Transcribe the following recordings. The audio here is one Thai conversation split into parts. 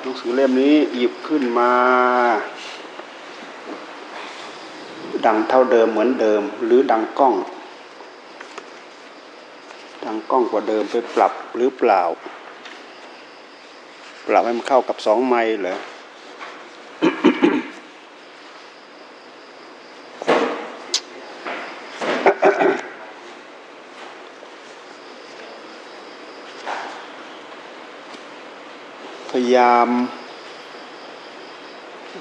หนังสือเล่มนี้หยิบขึ้นมา ดังเท่าเดิมเหมือนเดิม หรือดังกล้อง ดังกล้องกว่าเดิมไปปรับหรือเปล่า ปรับให้มันเข้ากับสองไม้เหรอายาม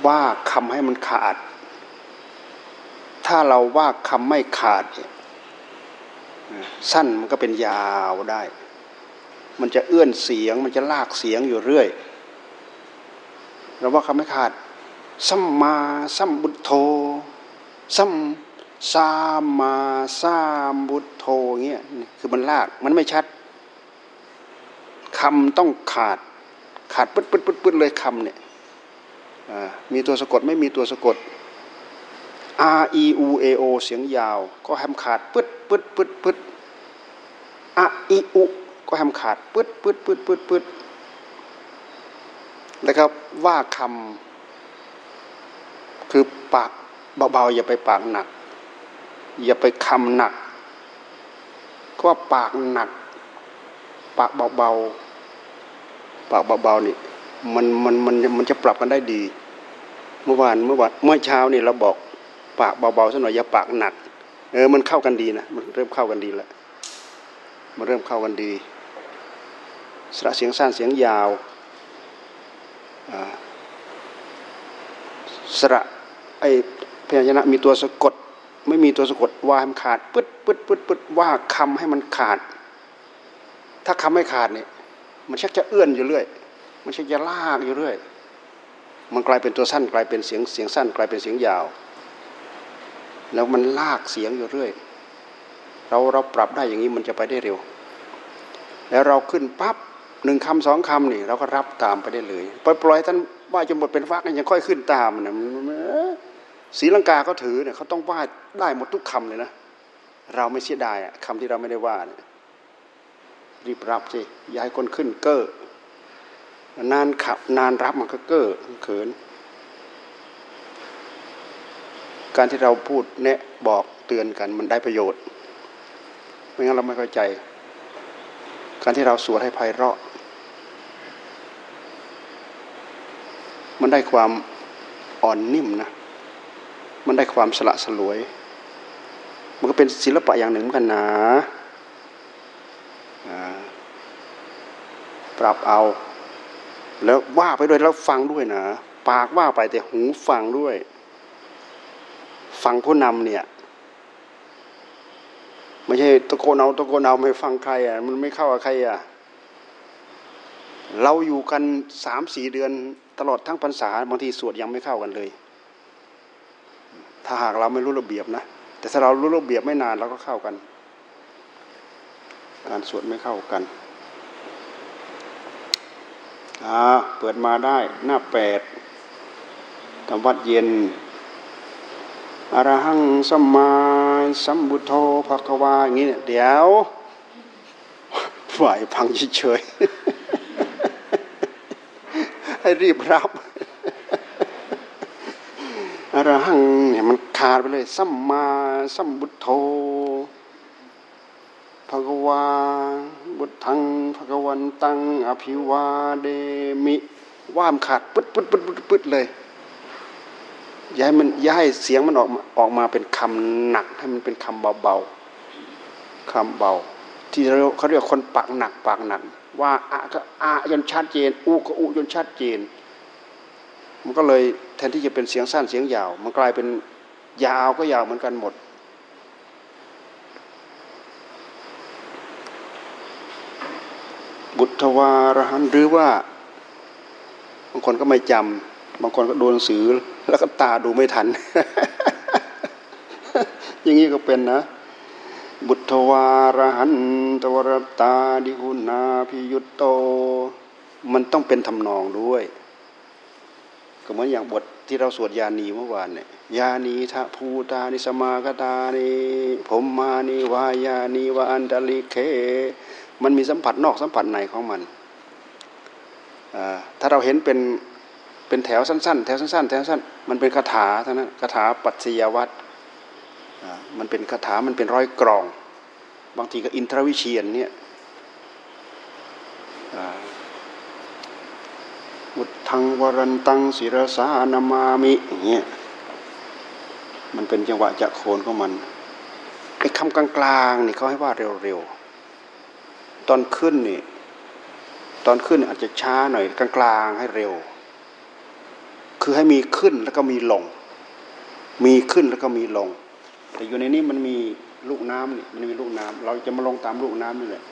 ว่าคำให้มันขาด ถ้าเราว่าคำไม่ขาด สั้นมันก็เป็นยาวได้ มันจะเอื้อนเสียง มันจะลากเสียงอยู่เรื่อย เราว่าคำไม่ขาด สัมมาสัมบุตโธ สัมสามาสามบุตโธเงี้ย คือมันลาก มันไม่ชัดคำต้องขาด ขาดปึ๊ดปึ๊ดปึ๊ดปึ๊ดเลยคำเนี่ยมีตัวสะกดไม่มีตัวสะกด R E U A O เสียงยาว ก็แฮมขาดปึ๊ดปึ๊ดปึ๊ดปึ๊ดอะอีอุก็แฮมขาดปึ๊ดปึ๊ดปึ๊ดปึ๊ดปึ๊ดนะครับว่าคำคือปากเบาๆอย่าไปปากหนัก อย่าไปคำหนักก็ว่าปากหนัก ปากเบาๆ ปากเบาๆนี่มันมันมันมันจะปรับกันได้ดี เมื่อวานเมื่อวานเมื่อเช้านี่เราบอกปากเบาๆสักหน่อยอย่าปากหนัก เออมันเข้ากันดีนะมันเริ่มเข้ากันดีแล้วมันเริ่มเข้ากันดีสระเสียงสั้นเสียงยาวสระไอพยัญชนะมีตัวสะกด ไม่มีตัวสะกดว่าให้มันขาดปึ๊ดปึ๊ดปึ๊ดปึ๊ดว่าคำให้มันขาด ถ้าคำไม่ขาดเนี่ย มันชักจะเอื้อนอยู่เรื่อย มันชักจะลากอยู่เรื่อย มันกลายเป็นตัวสั้นกลายเป็นเสียงเสียงสั้น กลายเป็นเสียงยาว แล้วมันลากเสียงอยู่เรื่อย เราเราปรับได้อย่างนี้มันจะไปได้เร็ว แล้วเราขึ้นปั๊บหนึ่งคำสองคำนี่เราก็รับตามไปได้เลยปล่อยปล่อยท่านว่าจนหมดเป็นฟักยังค่อยขึ้นตามนะศีลังกาเขาถือเนี่ยเขาต้องว่าได้หมดทุกคำเลยนะ เราไม่เสียดายคำที่เราไม่ได้ว่าเนี่ย รีบรับสิย้ายคนขึ้นเก้อนานขับนานรับมันก็เก้อเขิน การที่เราพูดแนะบอกเตือนกันมันได้ประโยชน์ ไม่งั้นเราไม่เข้าใจ การที่เราสวดให้ไพเราะ มันได้ความอ่อนนิ่มนะ มันได้ความสละสลวย มันก็เป็นศิลปะอย่างหนึ่งเหมือนกันนะ รับเอา แล้วว่าไปด้วยแล้วฟังด้วยนะ ปากว่าไปแต่หูฟังด้วย ฟังผู้นำเนี่ย ไม่ใช่ตะโกนเอาตะโกนเอาไม่ฟังใครอะ มันไม่เข้ากับใครอะ เราอยู่กันสามสี่เดือนตลอดทั้งพรรษาบางทีสวดยังไม่เข้ากันเลย ถ้าหากเราไม่รู้ระเบียบนะแต่ถ้าเรารู้ระเบียบไม่นานเราก็เข้ากัน การสวดไม่เข้ากัน อ่าเปิดมาได้หน้าแปดทำวัดเย็นอรหังสัมมาสัมบุโธภควาอย่างนี้เนี่ยเดี๋ยวฝ่ายพังเฉยๆให้รีบรับอรหังเนี่ยมันขาดไปเลยสัมมาสัมบุโธ ภควาบุตทังภควันตัง อภิวาเดมิ ว่ามขาดปึ๊ดปึ๊ดปึ๊ดปึ๊ดปึ๊ดเลยย้ายมันย้ายเสียงมันออกออกมาเป็นคำหนักให้มันเป็นคำเบาๆคำเบา ที่เราเขาเรียกคนปากหนักปากหนัก ว่าอะก็อะจนชัดเจนอุก็อุจนชัดเจน มันก็เลยแทนที่จะเป็นเสียงสั้นเสียงยาว มันกลายเป็นยาวก็ยาวเหมือนกันหมด บุตรวารหันหรือว่า บางคนก็ไม่จำบางคนก็ดูหนังสือ แล้วก็ตาดูไม่ทัน อย่างนี้ก็เป็นนะ บุตรวารหันตวรตาดิหุนาพิยุตโต มันต้องเป็นทำนองด้วย ก็เหมือนอย่างบทที่เราสวดยานีเมื่อวานเนี่ยยานีทะภูตานิสมากตานิผมมานิวายานีวาอันตลิเค มันมีสัมผัสนอกสัมผัสในของมัน ถ้าเราเห็นเป็นเป็นแถวสั้นๆ แถวสั้นๆ แถวสั้น มันเป็นคาถาเท่านั้นคาถาปัจจยวัตรมันเป็นคาถา มันเป็นร้อยกรอง บางทีก็อินทรวิเชียนเนี่ยมุทังวรันตังศิรสานามามิอย่างเงี้ย มันเป็นจังหวะจะโคนของมันไอ้คำกลางๆนี่เขาให้ว่าเร็วๆ ตอนขึ้นนี่ตอนขึ้นอาจจะช้าหน่อยกลางๆให้เร็ว คือให้มีขึ้นแล้วก็มีลง มีขึ้นแล้วก็มีลง แต่อยู่ในนี้มันมีลูกน้ำนี่มันมีลูกน้ำเราจะมาลงตามลูกน้ำนี่แหละ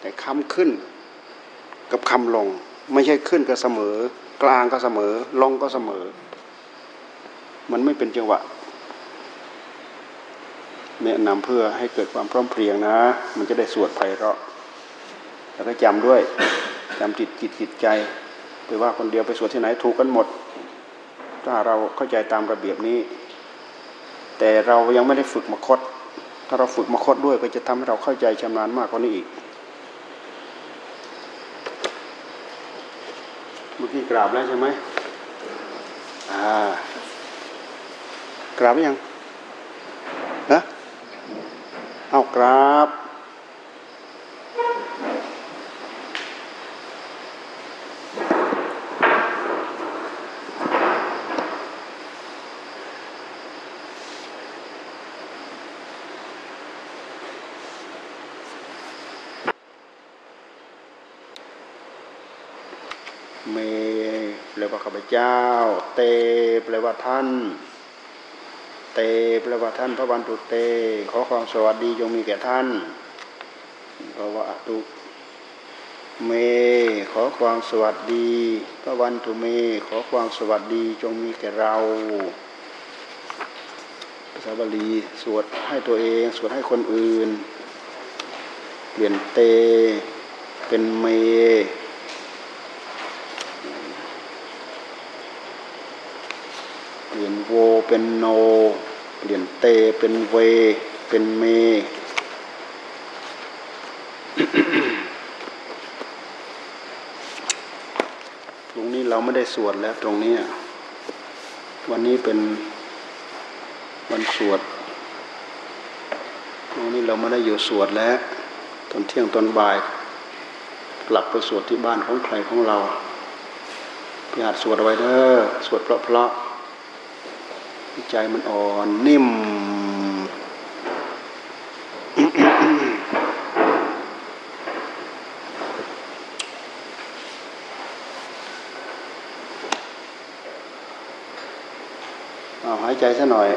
แต่คำขึ้นกับคำลง ไม่ใช่ขึ้นก็เสมอ กลางก็เสมอ ลงก็เสมอ มันไม่เป็นจังหวะแนะนำเพื่อให้เกิดความพร้อมเพรียงนะ มันจะได้สวดไพเราะ แล้วก็จำด้วยจำจิตจิตจิตใจไปว่าคนเดียวไปสวดที่ไหนถูกกันหมด ถ้าเราเข้าใจตามระเบียบนี้ แต่เรายังไม่ได้ฝึกมาคดถ้าเราฝึกมาคดด้วยก็จะทำให้เราเข้าใจชำนาญมากกว่านี้อีกเมื่อกี้กราบแล้วใช่ไหมอ่ากราบยังนะเอากราบเมแปลว่า ข้าพเจ้า เตแปลว่าท่าน เตแปลว่าท่านพระวันตุเต ขอความสวัสดีจงมีแก่ท่านพระวะตุเม ขอความสวัสดี พระวันตุเม ขอความสวัสดีจงมีแก่เราภาษาบาลีสวดให้ตัวเอง สวดให้คนอื่น เปลี่ยนเต เป็นเมลี่ยน โว เป็นโน เปลี่ยนเต เป็นเว เป็นเม ตรงนี้เราไม่ได้สวดแล้วตรงนี้ วันนี้เป็นวันสวด ตรงนี้เราไม่ได้อยู่สวดแล้ว ตอนเที่ยงตอนบ่าย กลับไปสวดที่บ้านของใครของเราพี่อาสวดไว้เด้อ สวดเพราะๆ ใจมันอ่อนนิ่ม เอาหายใจซะหน่อย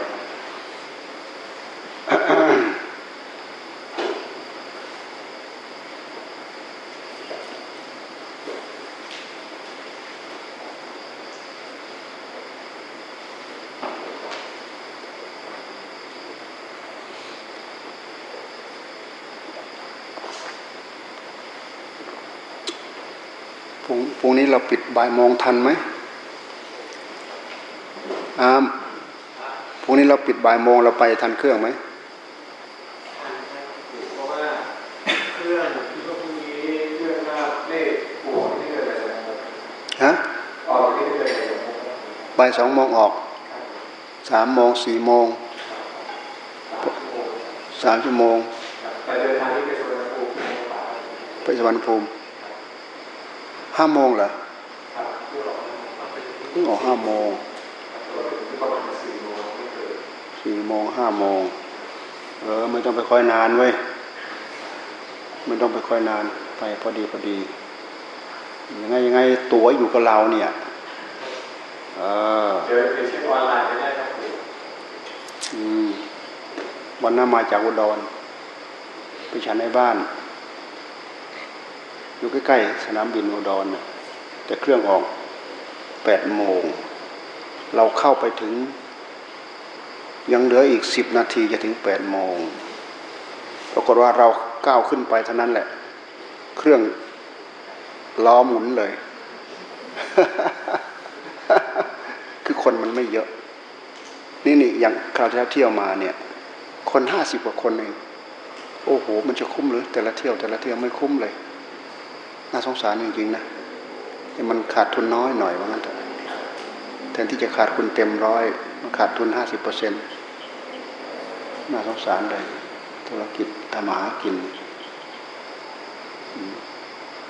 พรุ่งนี้ เราปิดบ่ายโมงทันไหมอามพรุ่งนี้เราปิดบ่ายโมงเราไปทันเครื่องไหมเพราะว่าเครื่องที่พรุ่งนี้เครื่องหน้าเลขปวดที่เกิดอะไรฮะออกที่เกิดบ่ายสองโมงออกสามโมงสี่โมงสามชั่วโมงไปเดินทางที่ไปสวรรณภูมิไปสวรรณภูมิ ห้าโมงเหรอเพิ่งออกห้าโมงสี่โมงห้าโมงเออไม่ต้องไปคอยนานเว้ยไม่ต้องไปคอยนานไปพอดีพอดียังไงยังไงตัวอยู่กับเราเนี่ยเออเดี๋ยวไปเช็คออนไลน์ได้ครับอืมวันนั้นมาจากอุดรไปฉันในบ้าน อยู่ใกล้ๆสนามบินอุดรเนะแต่เครื่องออกแปดโมง เราเข้าไปถึง ยังเหลืออีกสิบนาทีจะถึงแปดโมงปรากฏว่าเราก้าวขึ้นไปเท่านั้นแหละ เครื่องล้อหมุนเลย คือคนมันไม่เยอะ นี่นี่อย่างคราวที่เที่ยวมาเนี่ย คนห้าสิบกว่าคนเอง โอ้โห มันจะคุ้มหรือ แต่ละเที่ยวแต่ละเที่ยวไม่คุ้มเลย น่าสงสารจริงๆนะแต่มันขาดทุนน้อยหน่อยว่างั้นเถอะแทนที่จะขาดทุนเต็มร้อยมันขาดทุนห้าสิบเปอร์เซ็นต์น่าสงสารเลยธุรกิจทำมาหากิน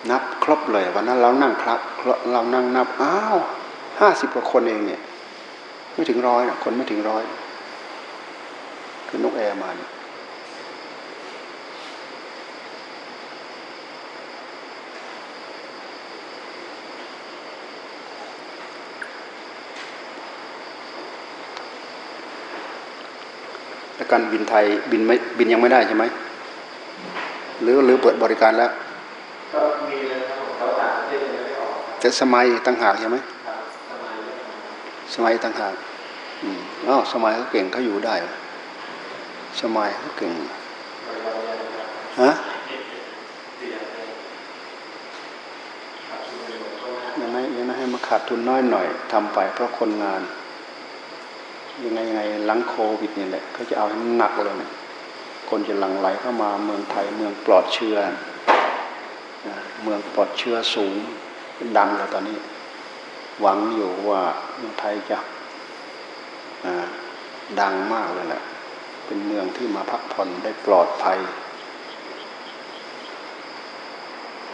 นับครบเลยวันนั้นเรานั่งครับเรานั่งนับอ้าวห้าสิบกว่าคนเองเนี่ย ไม่ถึงร้อยนะคนไม่ถึงร้อย คือ นกแอร์มาเนี่ย การบินไทยบินไม่บินยังไม่ได้ใช่ไหมหรือหรือเปิดบริการแล้วก็มีเลยครับเขาต่างประเทศยังไม่ออกแต่สมัยต่างหากใช่ไหมสมัยต่างหากอ๋อสมัยเขาเก่งเขาอยู่ได้ สมัยเขาเก่งฮะยังไงยังไงให้มาขาดทุนน้อยหน่อยทำไปเพราะคนงาน ยังไงยังไงหลังโควิดนี่แหละเขาจะเอาให้หนักเลยเนี่ยคนจะหลั่งไหลเข้ามาเมืองไทยเมืองปลอดเชื้อเมืองปลอดเชื้อสูงดังแล้วตอนนี้ หวังอยู่ว่าเมืองไทยจะดังมากเลยแหละเป็นเมืองที่มาพักผ่อนได้ปลอดภัย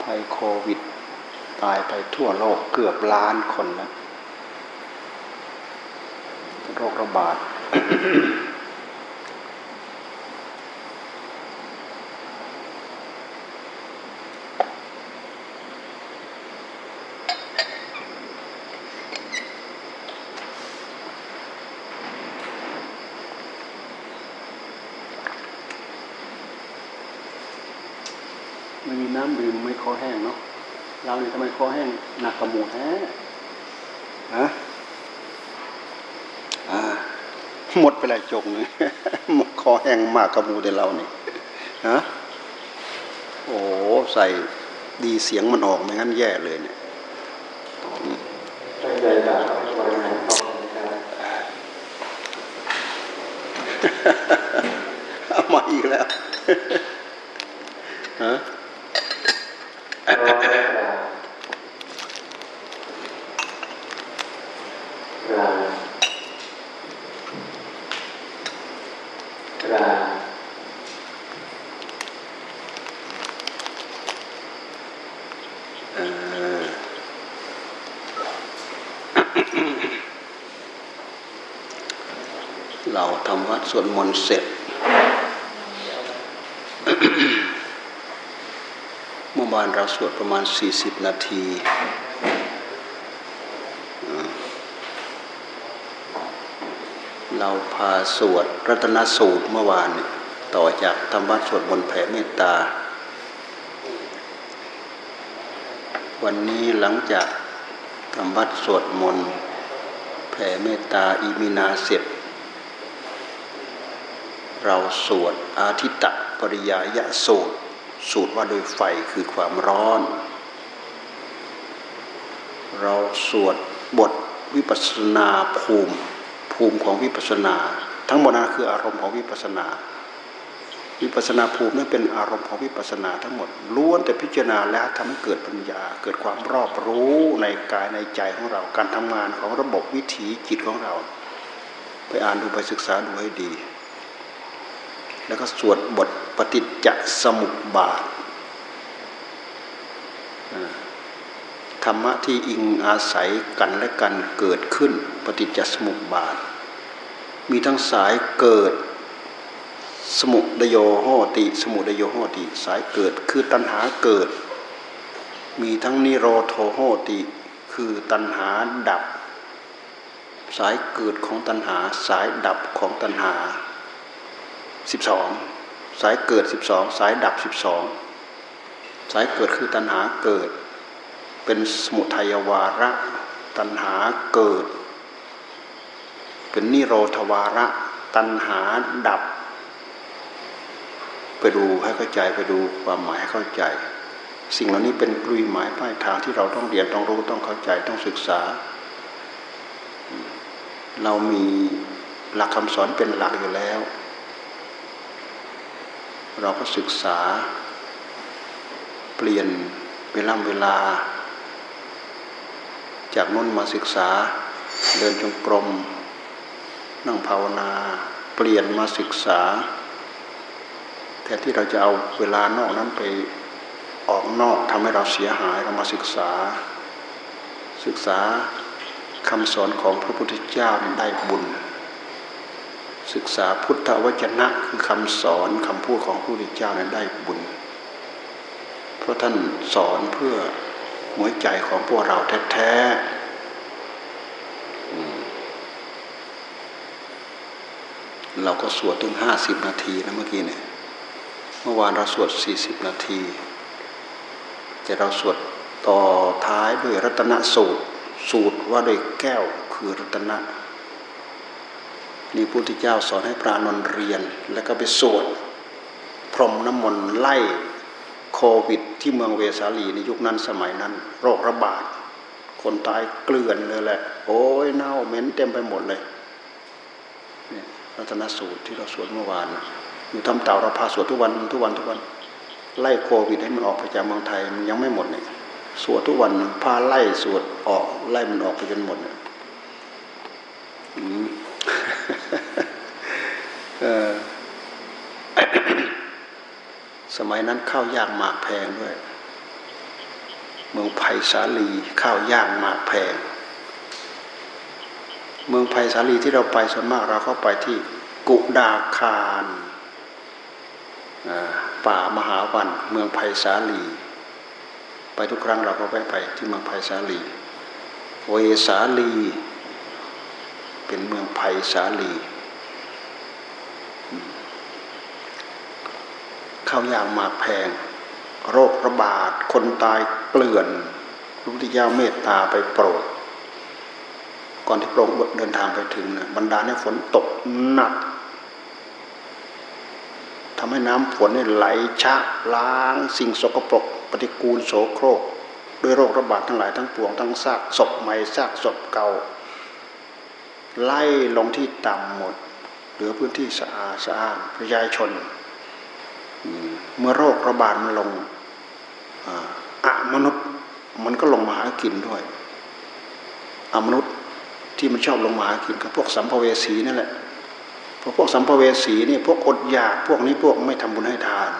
ภัยโควิด ตายไปทั่วโลกเกือบล้านคนแล้ว โรคระบาดไม่มีน้ำดื่มไม่คอแห้งเนาะเราเนี่ยทำไมคอแห้งหนักกระหมูแท้ฮะ หมดไปแล้วจงเลยหมดคอแห้งมากกระมูแต่เราเนี่ยฮะโอ้ใส่ดีเสียงมันออกไม่งั้นแย่เลยเนี่ยตั้งใจด่าวันไหนเอามาอีกแล้วฮะเราทำ วดสวดมนต์เสร็จ เมื่อวานเราสวดประมาณสี่สิบนาที เราพาสวดรัตนสูตรเมื่อวานต่อจากทำวัดสวดมนต์แผ่เมตตา วันนี้หลังจากทำวัดสวดมนต์แผ่เมตตาอิมินาเสร็จ เราสวดอาทิตตปริยายะสูตร สูตรว่าโดยไฟคือความร้อน เราสวดบทวิปัสนาภูมิภูมิของวิปัสนา ทั้งหมดนั้นคืออารมณ์ของวิปัสนา วิปัสนาภูมินั้นเป็นอารมณ์ของวิปัสนาทั้งหมดล้วนแต่พิจารณาแล้วทำให้เกิดปัญญา เกิดความรอบรู้ในกายในใจของเรา การทำงานของระบบวิถีจิตของเรา ไปอ่านดูไปศึกษาดูให้ดี แล้วก็สวดบทปฏิจจสมุปบาทธรรมะที่อิงอาศัยกันและกันเกิดขึ้น ปฏิจจสมุปบาท มีทั้งสายเกิดสมุดโยโหติ สมุดโยโหติ สายเกิดคือตัณหาเกิด มีทั้งนิโรโทโหติ คือตัณหาดับ สายเกิดของตัณหา สายดับของตัณหา สิบสองสายเกิดสิบสองสายดับสิบสองสายเกิดคือตัณหาเกิด เป็นสมุทัยวาระ ตัณหาเกิด เป็นนิโรธวาระ ตัณหาดับ ไปดูให้เข้าใจไปดูความหมายให้เข้าใจ สิ่งเหล่านี้เป็นกลุยหมายป้ายทางที่เราต้องเรียนต้องรู้ต้องเข้าใจต้องศึกษา เรามีหลักคำสอนเป็นหลักอยู่แล้ว เราก็ศึกษา เปลี่ยนเวลาเวลา จากน้นมาศึกษาเดินจงกรมนั่งภาวนา เปลี่ยนมาศึกษาแทนที่เราจะเอาเวลานอกนั้นไปออกนอกทำให้เราเสียหายเรามาศึกษา ศึกษาคำสอนของพระพุทธเจ้าได้บุญ ศึกษาพุทธวจนะคือคำสอนคำพูดของพระพุทธเจ้านั้นได้บุญ เพราะท่านสอนเพื่อหัวใจของพวกเราแท้ๆเราก็สวดถึงห้าสิบนาทีนะเมื่อกี้เนี่ยเมื่อวานเราสวดสี่สิบนาที แต่เราสวดต่อท้ายด้วยรัตนสูตร สูตรว่าด้วยแก้วคือรัตนะ นี่พุทธเจ้าสอนให้พระนนเรียน แล้วก็ไปสวดพรมน้ำมนต์ไล่โควิด ที่เมืองเวสาลีในยุคนั้นสมัยนั้น โรคระบาด คนตายเกลื่อนเลยแหละ โอ้ยเน่าเหม็นเต็มไปหมดเลยนี่รัตนสูตรที่เราสวดเมื่อวานอยู่ทำเต่าเราพาสวดทุกวันทุกวันทุกวัน ไล่โควิดให้มันออกไปจากเมืองไทยมันยังไม่หมดเนี่ยสวดทุกวันพาไล่สวดออกไล่มันออกไปจนหมดเนี่ย สมัยนั้นข้าวยากหมากแพงด้วย เมืองไผ่สาลีข้าวยากหมากแพง เมืองไผ่สาลีที่เราไปส่วนมากเราเข้าไปที่กุดาคารป่ามหาวันเมืองไผ่สาลี ไปทุกครั้งเราก็ไปไปที่เมืองไผ่สาลี เวสาลี เป็นเมืองไผ่สาลีข้าวยางมาแพง โรคระบาด คนตายเกลื่อนพระพุทธเจ้าเมตตาไปโปรด ก่อนที่พระองค์เดินทางไปถึงนะบรรดาเนี่ยฝนตกหนักทำให้น้ำฝนนี่ไหลชะล้างสิ่งสกปรก ปฏิกูลโสโครก ด้วยโรคระบาดทั้งหลายทั้งปวงทั้งซากศพใหม่ซากศพเก่า ไล่ลงที่ต่ำหมด เหลือพื้นที่สะอาดสะอาดประชาชน เมื่อโรคระบาดมันลงอะมนุษย์มันก็ลงมาหากินด้วยอมนุษย์ที่มันชอบลงมาหากินกับพวกสัมภเวสีนั่นแหละพวกพวกสัมภเวสีนี่พวกอดอยากพวกนี้พวกไม่ทำบุญให้ทาน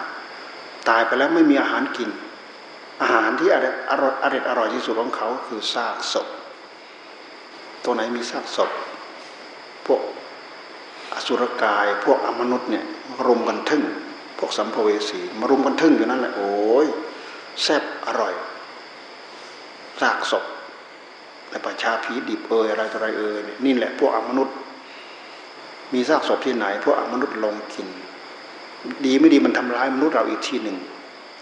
ตายไปแล้วไม่มีอาหารกิน อาหารที่อร่อยอร่อยอร่อยที่สุดของเขาคือซากศพตัวไหนมีซากศพ อสุรกาย พวกอมนุษย์เนี่ยรวมกันทึ่ง พวกสัมภเวสีมารุมกันทึ่งอยู่นั่นแหละโอ้ยแซ่บอร่อยซากศพในประชาผีดิบเอยอะไรต่ออะไรเอยนี่แหละพวกอมนุษย์ มีซากศพที่ไหน พวกอมนุษย์ลงกิน ดีไม่ดีมันทำร้ายมนุษย์เราอีกทีหนึ่ง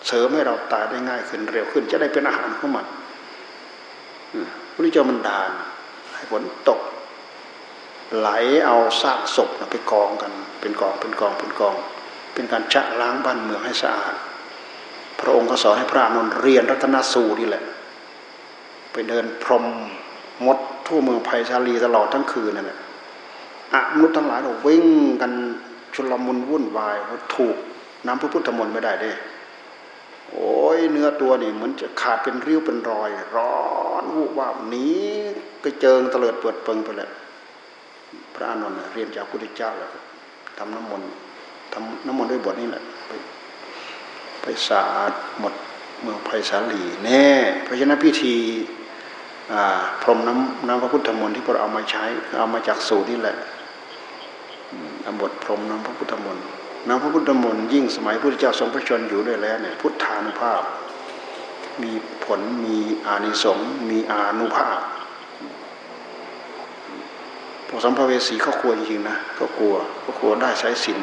เสริมให้เราตายได้ง่ายขึ้นเร็วขึ้น จะได้เป็นอาหารของมันพระเจ้ามันดานให้ฝนตก ไหลเอาซากศพไปกองกัน เป็นกองเป็นกองเป็นกอง เป็นการชะล้างบ้านเมืองให้สะอาด พระองค์ก็สอนให้พระนนเรียนรัตนสูตรนี่แหละ ไปเดินพรมมดทั่วเมืองไผ่ชาลีตลอดทั้งคืนนั่นแหละอนุษย์ทั้งหลายเราวิ่งกันชุลมุนวุ่นวายเพราถูกน้ำพระพุทธมนต์ไม่ได้เด้โอ้ยเนื้อตัวนี่เหมือนจะขาดเป็นริ้วเป็นรอย ร้อนวุบวาบนี้กระเจิงเตลิดเปิดเปิงไปเลย พระอานนท์เรียนจากพระพุทธเจ้าแล้วทำน้ำมนต์ทำน้ำมนต์ด้วยบทนี้แหละไปไปสาดหมดเมืองไผ่สาลีแน่เพราะฉะนั้นพิธีพรมน้ำน้ำพระพุทธมนต์ที่พวกเราเอามาใช้เอามาจากสูตรนี่แหละออบทพรมน้ำพระพุทธมนต์น้ำพระพุทธมนต์ยิ่งสมัยพระพุทธเจ้าทรงพระชนอยู่ด้วยแล้วเนี่ยพุทธานุภาพ มีผลมีอานิสงส์มีอานุภาพ พวกสัมภเวสีเขากลัวจริงๆนะเขากลัวเขากลัวได้ใช้ศีล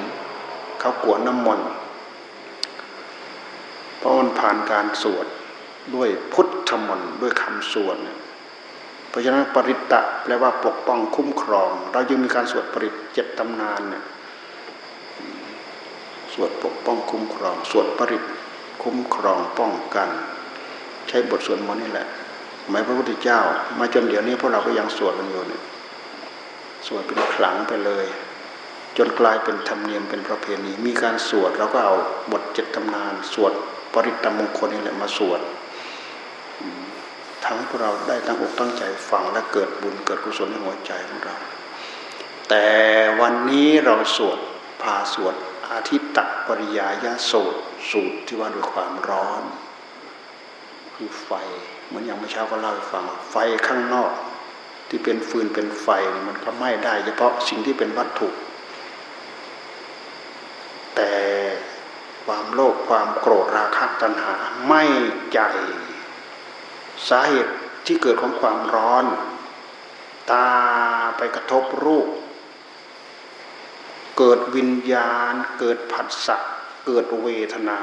เขากลัวน้ำมนต์เพราะมันผ่านการสวดด้วยพุทธมนต์ด้วยคำสวดเนี่ยเพราะฉะนั้นปริตตะแปลว่าปกป้องคุ้มครอง เรายังมีการสวดปริตเจ็ดตำนานเนี่ยสวดปกป้องคุ้มครอง สวดปริตคุ้มครองป้องกัน ใช้บทสวดมนต์นี่แหละหมายพระพุทธเจ้า มาจนเดี๋ยวนี้พวกเราก็ยังสวดกันอยู่เนี่ย สวดเป็นขลังไปเลย จนกลายเป็นธรรมเนียมเป็นประเพณี มีการสวดเราก็เอาบทเจ็ดตำนาน สวดปริตตมงคลนี่แหละมาสวดทำให้พวกเราได้ตั้งอกตั้งใจฟังและเกิดบุญเกิดกุศลในหัวใจของเรา แต่วันนี้เราสวดพาสวดอาทิตตปริยายาสูตรสูตรที่ว่าด้วยความร้อน คือไฟเหมือนอย่างเมื่อเช้าก็เล่าให้ฟังไฟข้างนอก ที่เป็นฟืนเป็นไฟมันก็ไหม้ได้ เฉพาะสิ่งที่เป็นวัตถุ แต่ความโลภความโกรธราคะตัณหาไม่ใจ สาเหตุที่เกิดของความร้อน ตาไปกระทบรูป เกิดวิญญาณ เกิดผัสสะเกิดเวทนา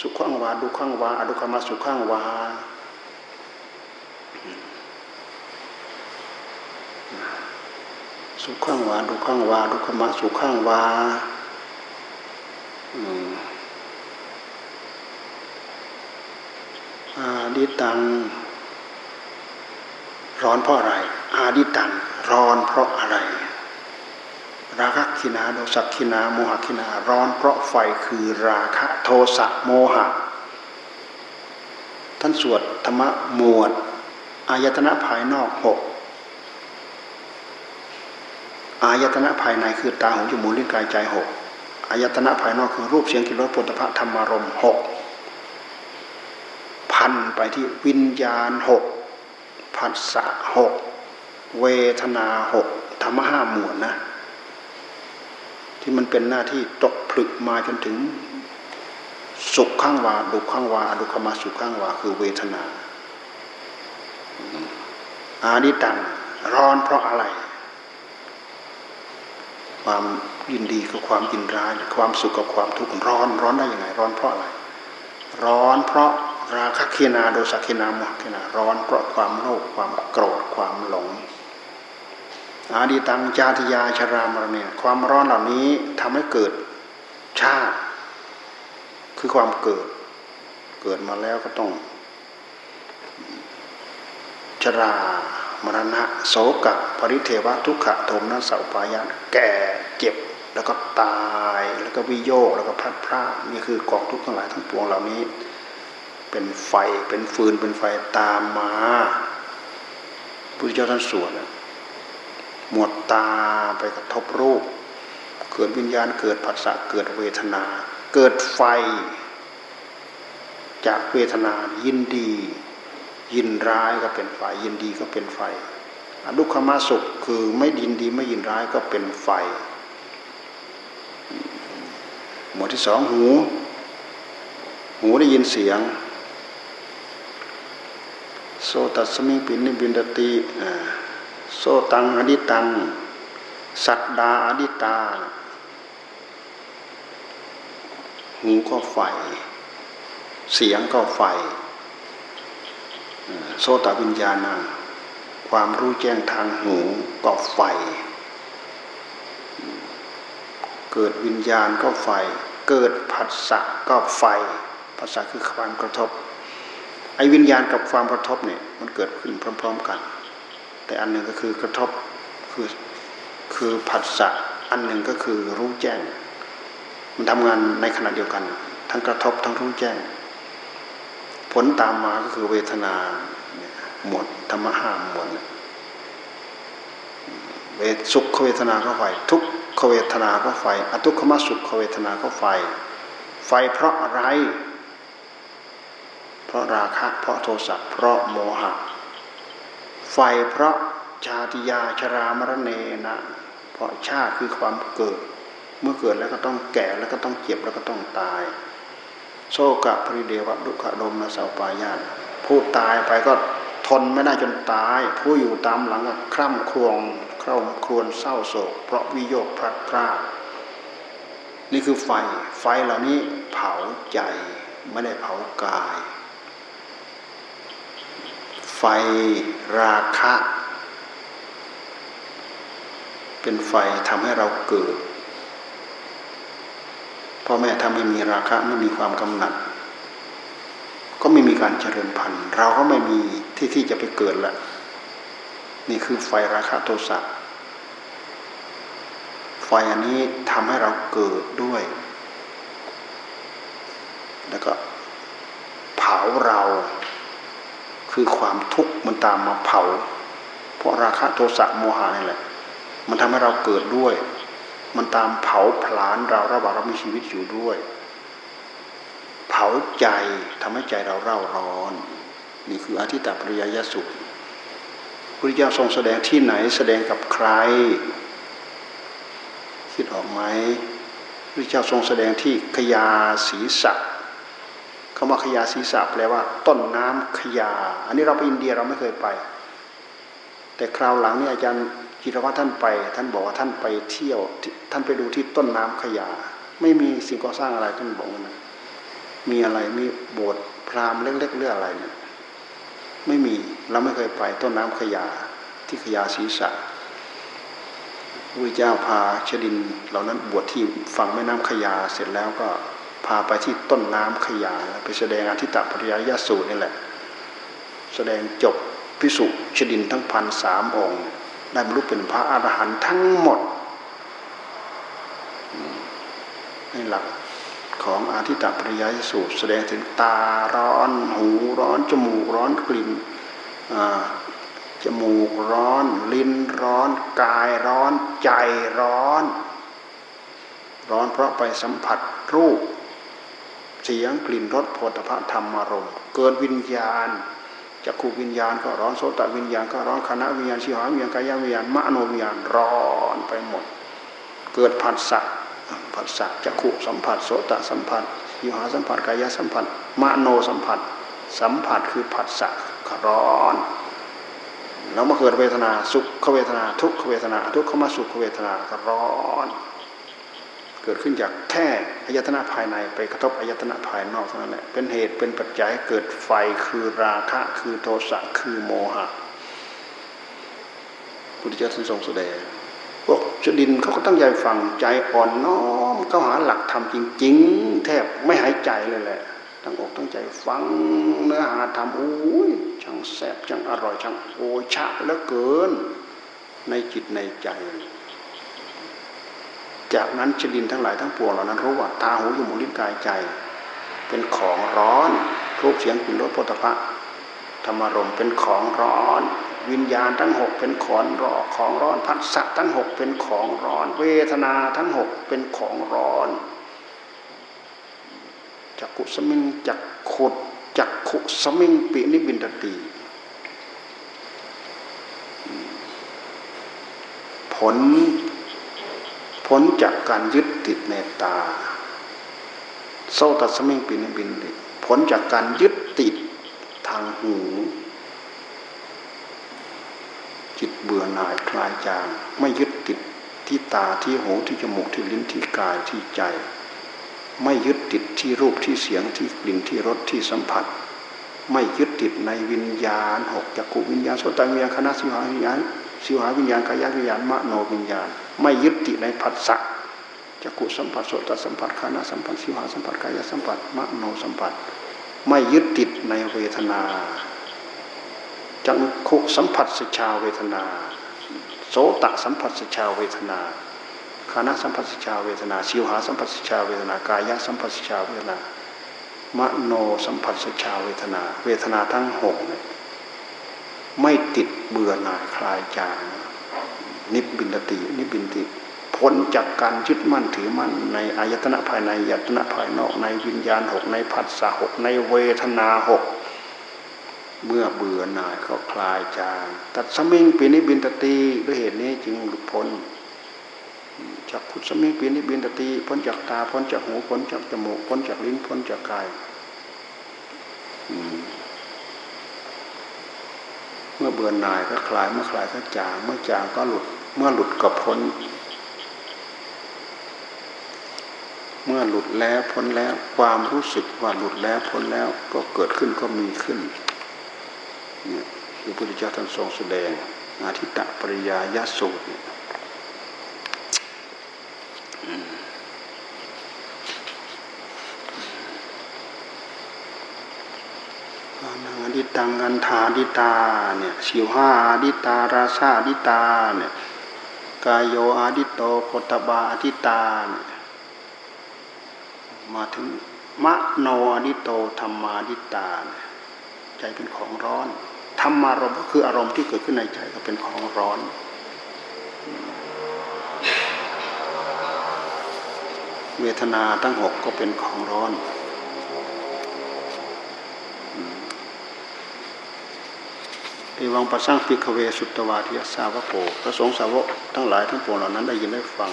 สุขังวาดุขังวาอดุขมาสุขังวา สุขังวาดุขังวาดุขมาสุขังวาอาดิตัง ร้อนเพราะอะไร อาดิตัง ร้อนเพราะอะไร ราคะคินาโดสักคินา โมหคินา ร้อนเพราะไฟคือราคะโทสะโมหะ ท่านสวดธรรมะหมวด อายตนะภายนอกหก อายตนะภายในคือตาหูจมูกลิ้นกายใจหกอายตนะภายนอกคือรูปเสียงกลิ่นรสปุถะธรรมารมหกพันไปที่วิญญาณหกผัสสะหกเวทนาหกธรรมห้าหมวดนะ ที่มันเป็นหน้าที่ตกผลึกมาจนถึง สุขข้างวาดุข้างวาดุขมาสุขข้างวาคือเวทนา อาดิตังร้อนเพราะอะไร ความยินดีกับความยินร้ายความสุขกับความทุกข์ร้อนร้อนได้ยังไงร้อนเพราะอะไร ร้อนเพราะราคะเคีนาโดสักเคีนาโมหเคีนาร้อนเพราะความโลภความโกรธความหลงอาดีตังจาติยาชรามรเนียความร้อนเหล่านี้ทำให้เกิดชาติคือความเกิด เกิดมาแล้วก็ต้องชรา รณะโสกะปริเทวะทุกขะโทมนัสสปายะแก่เจ็บแล้วก็ตายแล้วก็วิโยกแล้วก็พัดพลาดนี่คือกองทุกข์ทั้งหลายทั้งปวงเหล่านี้ เป็นไฟเป็นฟืนเป็นไฟตามมาพุทธเจ้าท่านสวดหมวดตาไปกระทบรูป เกิดวิญญาณเกิดผัสสะเกิดเวทนา เกิดไฟ จากเวทนายินดี ยินร้ายก็เป็นไฟยินดีก็เป็นไฟอดุขมาสุขคือไม่ยินดีไม่ยินร้ายก็เป็นไฟ หมวดที่สองหู หูได้ยินเสียงโซตัสมิงปินิบินดติโซตังอดิตัง สัตดาอดิตา หูก็ไฟ เสียงก็ไฟ โซตวิญญาณังความรู้แจ้งทางหูก็ไฟ เกิดวิญญาณก็ไฟ เกิดผัสสะก็ไฟผัสสะคือความกระทบ ไอ้วิญญาณกับความกระทบเนี่ยมันเกิดขึ้นพร้อม ๆกัน แต่อันหนึ่งก็คือกระทบคือคือผัสสะอันหนึ่งก็คือรู้แจ้ง มันทำงานในขณะเดียวกัน ทั้งกระทบทั้งรู้แจ้ง ผลตามมาก็คือเวทนาหมดธรรมะห้ามหมดเวทสุขเวทนาก็ไฟ ทุกขเวทนาก็ไฟอทุกขมสุขเวทนาก็ไฟ ไฟเพราะอะไร เพราะราคะ เพราะโทสะเพราะโมหะ ไฟเพราะชาติยาชรามรเนนะ เพราะชาติคือความเกิด เมื่อเกิดแล้วก็ต้องแก่แล้วก็ต้องเจ็บแล้วก็ต้องตาย โซกะปริเดวะดุขโดมนาสาวปายาตผู้ตายไปก็ทนไม่ได้จนตาย ผู้อยู่ตามหลังก็คร่ำครวญคร่ำครวญเศร้าโศก เพราะวิโยคพลัดพรากนี่คือไฟไฟเหล่านี้เผาใจไม่ได้เผากาย ไฟราคะ เป็นไฟทำให้เราเกิด พ่อแม่ทำให้มีราคะไม่มีความกำหนัด ก็ไม่มีการเจริญพันธุ์ เราก็ไม่มีที่ที่จะไปเกิดละนี่คือไฟราคะโทสะไฟอันนี้ทำให้เราเกิดด้วย แล้วก็เผาเราคือความทุกข์มันตามมาเผา เพราะราคะโทสะโมหะนี่แหละ มันทำให้เราเกิดด้วย มันตามเผาผลาญเราระหว่างเรามีชีวิตอยู่ด้วย เผาใจทำให้ใจเราเร่าร้อน นี่คืออธิตาปริยยสุขพระเจ้าทรงแสดงที่ไหนแสดงกับใคร คิดออกไหมพระเจ้าทรงแสดงที่ขยาศีสัคำว่าขยาศีสัแปลว่า ต้นน้ำขยา อันนี้เราไปอินเดียเราไม่เคยไป แต่คราวหลังนี่อาจารย์ จิรวัตรท่านไป ท่านบอกว่าท่านไปเที่ยว ท่านไปดูที่ต้นน้ำขยา ไม่มีสิ่งก่อสร้างอะไรท่านบอกนะมีอะไรมีโบสถ์พราหมณ์เล็กๆเรื่องอะไรเนี่ยไม่มีเราไม่เคยไปต้นน้ำขยาที่ขยาศีสัพระเจ้าพาชดิน เหล่านั้นบวชที่ฝั่งแม่น้ำขยาเสร็จแล้วก็พาไปที่ต้นน้ำขยาไปแสดงอธิตปริยยสูตรนี่แหละ แสดงจบพิสุชดินทั้งพันสามองค์ ได้บรรลุเป็นพระอรหันต์ทั้งหมดในหลักของอาทิตปริยยสูตรแสดงถึงตาร้อน หูร้อน จมูกร้อนกลิ่นจมูกร้อน ลิ้นร้อน กายร้อน ใจร้อน ร้อนเพราะไปสัมผัสรูป เสียงกลิ่นรสโผฏฐะธรรมารมเกิดวิญญาณ จักขูวิญญาณก็ร้อนโสตวิญญาณก็ร้อนคณะวิญญาณชิวหาวิญญาณกายวิญญาณมโนวิญญาณร้อนไปหมด เกิดผัสสะผัสสะจักขูสัมผัสโสตสัมผัสชิวหาสัมผัสกายสัมผัสมโนสัมผัส สัมผัสคือผัสสะร้อนแล้วมาเกิดเวทนาสุขเวทนาทุกขเวทนาทุกขมาสุขเวทนาก็ร้อน เกิดขึ้นจากแค่อายตนะภายในไปกระทบอายตนะภายนอกเท่านั้นแหละเป็นเหตุเป็นปัจจัยเกิดไฟคือราคะคือโทสะคือโมหะพุทธเจ้าท่านทรงแสดงพวกชดินเขาก็ตั้งใจฟังใจอ่อนน้อมเข้าหาหลักธรรมจริง ๆ แทบไม่หายใจเลยแหละตั้งอกตั้งใจฟังเนื้อหาธรรมโอ้ยช่างแซ่บช่างอร่อยช่างโอชะเหลือเกิน ในจิตในใจ จากนั้นชดินทั้งหลายทั้งปวงเหล่านั้นรู้ว่าตาหูจมูกลิ้นกายใจ เป็นของร้อนรูปเสียงกลิ่นรสโผฏฐะธรรมรมเป็นของร้อน วิญญาณทั้งหกเป็นของร้อนของร้อนพัสสะทั้งหกเป็นของร้อน เวทนาทั้งหกเป็นของร้อนจักขุสมิงจักขุดจักขุสมิงปินิบินตตีผล ผลจากการยึดติดในตาโซตัสมิงปินบินติผลจากการยึดติดทางหู จิตเบื่อหน่ายคลายจาง ไม่ยึดติดที่ตาที่หูที่จมูกที่ลิ้นที่กายที่ใจ ไม่ยึดติดที่รูปที่เสียงที่กลิ่นที่รสที่สัมผัส ไม่ยึดติดในวิญญาณหกจักขุวิญญาณโสตวิญญาณคณะสิวหาวิญญาณ สิวหาวิญญาณกายวิญญาณมโนวิญญาณ ไม่ยึดติดในผัสสะจักขุสัมผัสโสตสัมผัสคณะสัมผัสสิวหาสัมผัสกายสัมผัสมโนสัมผัส ไม่ยึดติดในเวทนาจักขุสัมผัสสชาเวทนา โสตสัมผัสสชาเวทนาคณะสัมผัสสชาเวทนาชิวหาสัมผัสสชาเวทนากายสัมผัสสชาเวทนามโนสัมผัสชาเวทนา เวทนาทั้งหกเนี่ย ไม่ติดเบื่อหน่ายคลายจางนิบินติ นิบินติพ้นจากการยึดมั่นถือมั่นในอายตนะภายในอายตนะภายนอกในวิญญาณหกในผัสสะหกในเวทนาหกเมื่อเบื่อหน่ายก็คลายจางตัดสมิงปีนิบินตตีด้วยเหตุนี้จึงหลุดพ้นจากขุดสมิงปีนิบินตตีพ้นจากตาพ้นจากหูพ้นจากจมูกพ้นจากลิ้นพ้นจากกาย เมื่อเบื่อหน่ายก็คลายเมื่อคลายก็จางเมื่อจางก็หลุด เมื่อหลุดก็พ้น เมื่อหลุดแล้วพ้นแล้วความรู้สึกว่าหลุดแล้วพ้นแล้วก็เกิดขึ้นก็มีขึ้นเนี่ยคือพระพุทธเจ้าท่านทรงแสดงอาทิตตปริยายสูตรเนี่ยนังอดิ ตังอันธาดิตาเนี่ยสิวห้าอดิตาราชาดิตาเนี่ยกายโยอาดิโตโคตบาอดิตาเนี่ยมาถึงมะโนอดิโตธรรมาดิตาเนี่ยใจเป็นของร้อนธรรมารมณ์ก็คืออารมณ์ที่เกิดขึ้นในใจก็เป็นของร้อนเวทนาตั้งหกก็เป็นของร้อน เอวังปัสสังพิกเวสุตตวาทิยสาวะโปพระสงฆ์สาวกทั้งหลายทั้งปวงเหล่านั้นได้ยินได้ฟัง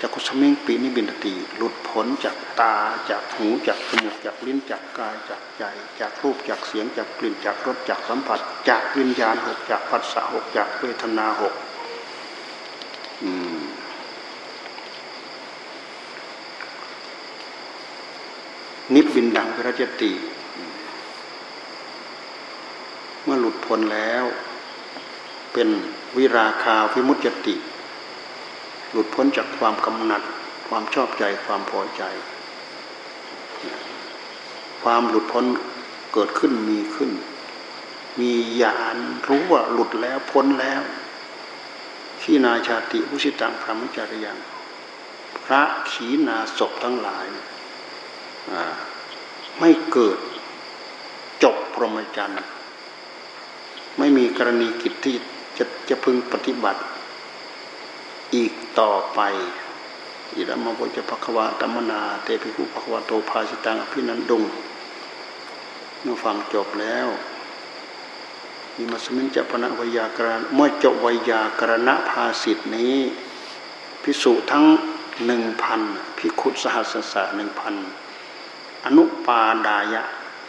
จากกุศมิงปีนิบินติ หลุดพ้นจากตาจากหูจากจมูกจากลิ้นจากกายจากใจ จากรูปจากเสียงจากกลิ่นจากรสจากสัมผัส จากวิญญาณหกจากปัสสะหกจากเวทนาหกนิบบินดังพระเจติ เมื่อหลุดพ้นแล้ว เป็นวิราคาวิมุตติ หลุดพ้นจากความกำหนัด ความชอบใจความพอใจ ความหลุดพ้นเกิดขึ้นมีขึ้น มีญาณรู้ว่าหลุดแล้วพ้นแล้วขีนาชาติวุชิตังพระมจริยังพระขีนาศพทั้งหลายไม่เกิดจบพรหมจรรย์ ไม่มีกรณีกิจที่จะจะพึงปฏิบัติ อีกต่อไปอิรมาโพจะภควาตมนา เตปิภูภควาโตภาสิตังอภินันดุงเมื่อฟังจบแล้วมีมาสมินจะพนะวยากรณเมื่อจบวยากรณภาสิทธินี้ พิสุทั้งหนึ่งพันพิคุสหัสสะหนึ่งพันอนุปาดายะ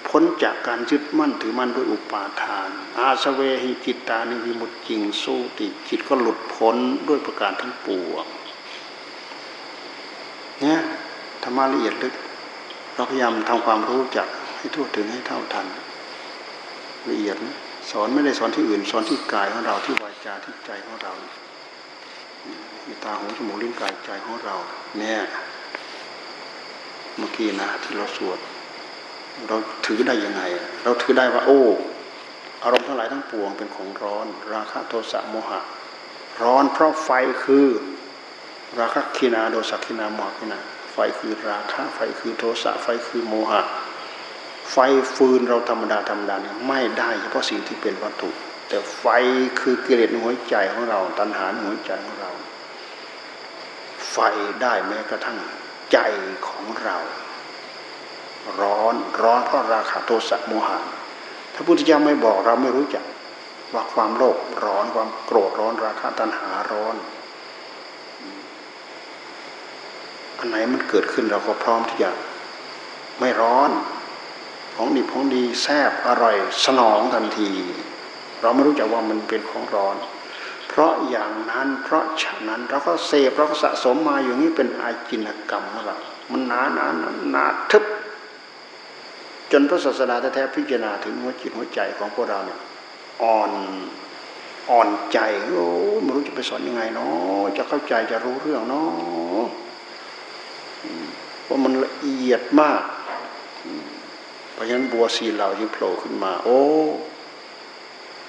พ้นจากการยึดมั่นถือมั่นด้วยอุปาทาน อาสเวหิจิตตานิวิมุตจิงสู้ติจิตก็หลุดพ้นด้วยประการทั้งปวงเนี่ยธรรมะละเอียดลึก เราพยายามทำความรู้จักให้ทั่วถึงให้เท่าทันละเอียดสอนไม่ได้สอนที่อื่น สอนที่กายของเราที่วาจาที่ใจของเรามีตาหูจมูกลิ้นกายใจของเรา เนี่ย เมื่อกี้นะที่เราสวด เราถือได้ยังไง เราถือได้ว่า โอ้อารมณ์ทั้งหลายทั้งปวงเป็นของร้อน ราคะโทสะโมหะ ร้อนเพราะไฟคือ ราคะคินาโดสักคินาโมหะคินาไฟคือราคะไฟคือโทสะไฟคือโมหะ ไฟฟืนเราธรรมดาธรรมดาเนี่ยไม่ได้เฉพาะสิ่งที่เป็นวัตถุ แต่ไฟคือกิเลสหัวใจของเรา ตัณหาหัวใจของเรา ไฟได้แม้กระทั่งใจของเรา ร้อน ร้อนเพราะราคะโทสะโมหะถ้าพุทธเจ้าไม่บอกเราไม่รู้จักว่าความโลภร้อนความโกรธร้อนราคะตัณหาร้อนอันไหนมันเกิดขึ้นเราก็พร้อมที่จะไม่ร้อน ของดีของดีแซ่บอร่อยสนองทันที เราไม่รู้จักว่ามันเป็นของร้อน เพราะอย่างนั้นเพราะฉะนั้นเราก็เสพเราก็สะสมมาอย่างนี้เป็นอาจินกรรมของเรามันหนาหนาหนาทึบ จนพระศาสนาแท้ๆพิจารณาถึงหัวจิตหัวใจของพวกเราเนี่ยอ่อนอ่อนใจโอ้ไม่รู้จะไปสอนยังไงเนาะจะเข้าใจจะรู้เรื่องเนาะว่ามันละเอียดมาก เพราะฉะนั้นบัวสีเหล่ายิ่งโผล่ขึ้นมา โอ้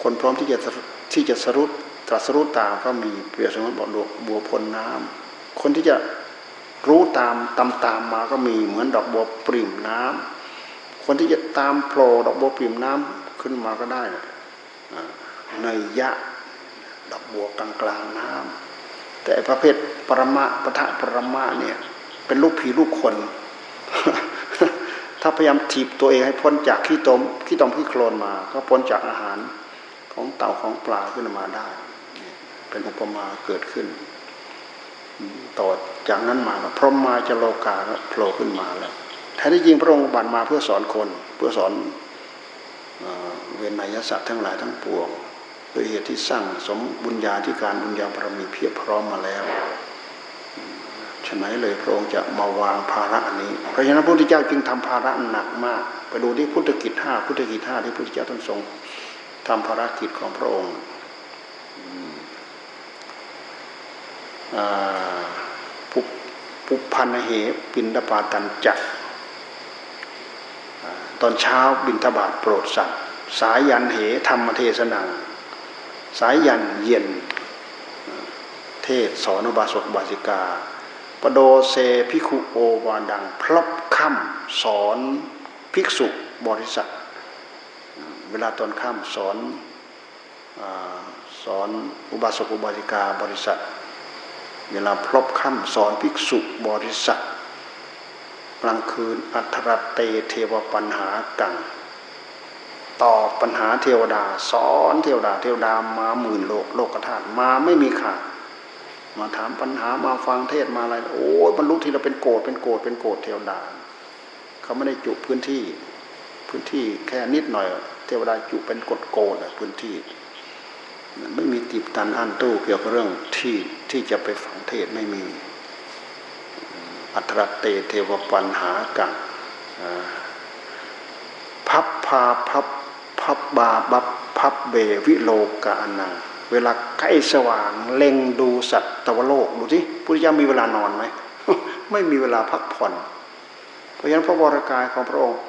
คนพร้อมที่จะที่จะสรุปตรัสรู้ตามก็มีเปรียบเสมือนบอกบัวพลน้ำคนที่จะรู้ตามตามตามมาก็มีเหมือนดอกบัวปริ่มน้ำ คนที่จะตามโผล่ดอกบัวปิ่มน้ำขึ้นมาก็ได้ในยะดอกบัวกลางกลางน้ำแต่ประเภทปรมะปะทะปรมะเนี่ย เป็นลูกผีลูกคน ถ้าพยายามถีบตัวเองให้พ้นจากขี้ตมขี้ตมขี้โคลนมา ก็พ้นจากอาหารของเต่าของปลาขึ้นมาได้ เป็นอุปมาเกิดขึ้น ต่อจากนั้นมาพรหมมาจะโลกาโผล่ขึ้นมาแล้ว แท้ที่จริงพระองค์บัตรมาเพื่อสอนคน เพื่อสอนเวนยศาสตร์ทั้งหลายทั้งปวงโดยเหตุที่สร้างสมบุญญาธิการบุญญาบารมีเพียบพร้อมมาแล้วฉะนั้นเลยพระองค์จะมาวางภาระอันนี้ เพราะฉะนั้นพระพุทธเจ้าจึงทำภาระหนักมาก ไปดูที่พุทธกิจห้าพุทธกิจห้าที่พระพุทธเจ้าท่านทรงทำภารกิจของพระองค์ปุพันเหปินดาปาตันจัก ตอนเช้าบินทบาทโปรดสัตว์สายยันเหธรรมเทศนาสายยันเย็น เทศสอนบาสกบาสิกาปโดเซพิคุโอวาดัง พลบค่ำสอนภิกษุบริษัทเวลาตอนข้ามสอนสอนอุบาสกอุบาสิกาบริษัท เวลาพลบค่ำสอนภิกษุบริษัท กลางคืนอัทรเตเทวปัญหากังตอบปัญหาเทวดา สอนเทวดา เทวดามาหมื่นโลกโลกธาตุมาไม่มีขาดมาถามปัญหามาฟังเทศมาอะไร โอ้บรรลุที่เราเป็นโกรธเป็นโกรธเป็นโกรธเทวดา เขาไม่ได้จุพื้นที่ พื้นที่แค่นิดหน่อย เทวดาจุเป็นกดโกดพื้นที่ ไม่มีติบตันอันตู้เกี่ยวกับเรื่องที่ที่จะไปฝังเทศไม่มี อัตรเตเทวปัญหากังพับพาพับพับบาบับพับเบวิโลกานาเวลาใกล้สว่างเล็งดูสัตว์ตวโลกดูสิพุทธเจ้ามีเวลานอนไหมไม่มีเวลาพักผ่อน เพราะฉะนั้นพระวรากายของพระองค์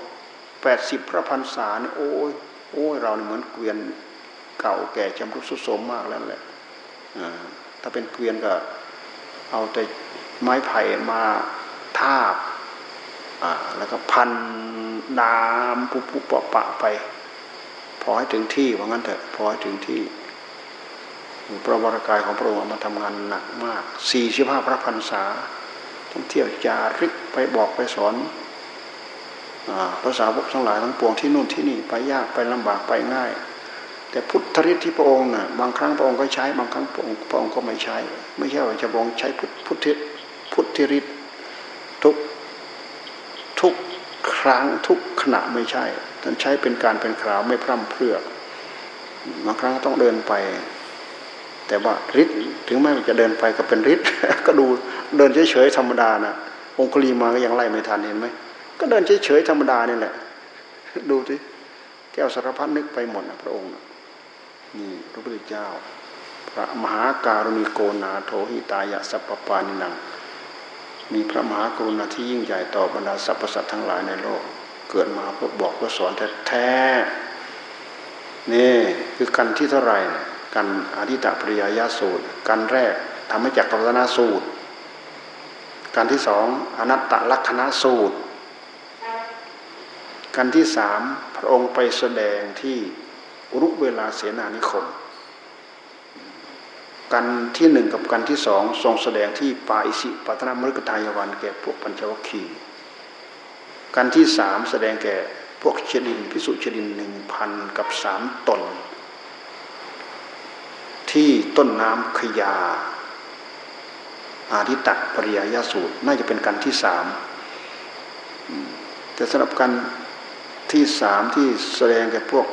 แปดสิบพระพันษาเนี่ยโอ้ยโอ้ยเราเหมือนเกวียนเก่าแก่จำรุดสุดโสมมากแล้วแหละถ้าเป็นเกวียนก็เอาแต่ ไม้ไผ่มาทาบแล้วก็พันดามปุบปุบปะปะไป พอให้ถึงที่ว่างั้นเถอะพอให้ถึงที่พระวรากายของพระองค์มาทำงานหนักมากสี่สิบห้าพระพรรษาท่องเที่ยวจาริกไปบอกไปสอนภาษาพวกทั้งหลายทั้งปวงที่นู่นที่นี่ไปยากไปลำบากไปง่าย แต่พุทธฤทธิ์ที่พระองค์น่ะบางครั้งพระองค์ก็ใช้บางครั้งพระองค์พระองค์ก็ไม่ใช้ ไม่ใช่ว่าจะบองใช้พุทธพุทธ พุทธฤทธิ์ทุกทุกครั้งทุกขณะไม่ใช่ท่านใช้เป็นการเป็นคราวไม่พร่ำเพรื่อบางครั้งต้องเดินไป แต่ว่าฤทธิ์ถึงแม้จะเดินไปก็เป็นฤทธิ์ก็ดูเดินเฉยๆธรรมดานะองคุลีมาก็ยังไล่ไม่ทันเห็นไหมก็เดินเฉยๆธรรมดานี่แหละ ดูสิแก้วสารพัดนึกไปหมดนะพระองค์นี่พระพุทธเจ้า พระมหาการุณิโกนาโถหิตายะสัพปานินัง มีพระมหากรุณาที่ยิ่งใหญ่ต่อบรรดาสรรพสัตว์ทั้งหลายในโลก เกิดมาเพื่อบอกเพื่อสอนแท้ๆนี่คือกันที่เท่าไหร่กันอธิตปริยายาสูตร กันแรกทำให้จักรวัฒนาสูตรการที่สองอนัตตลักษณะสูตรการที่สามพระองค์ไปแสดงที่รุเวลาเสนานิคม กันที่หนึ่งกับกันที่สองทรงแสดงที่ปาอิสิปัตนมฤกทายวันแก่พวกปัญจวัคคีย์กันที่สามแสดงแก่พวกเชดินพิสุเชดินหนึ่งพันกับสามตน ที่ต้นน้ำขยา อาทิตักปริยายสูตร น่าจะเป็นกันที่สามแต่สำหรับกันที่สามที่แสดงแก่พวก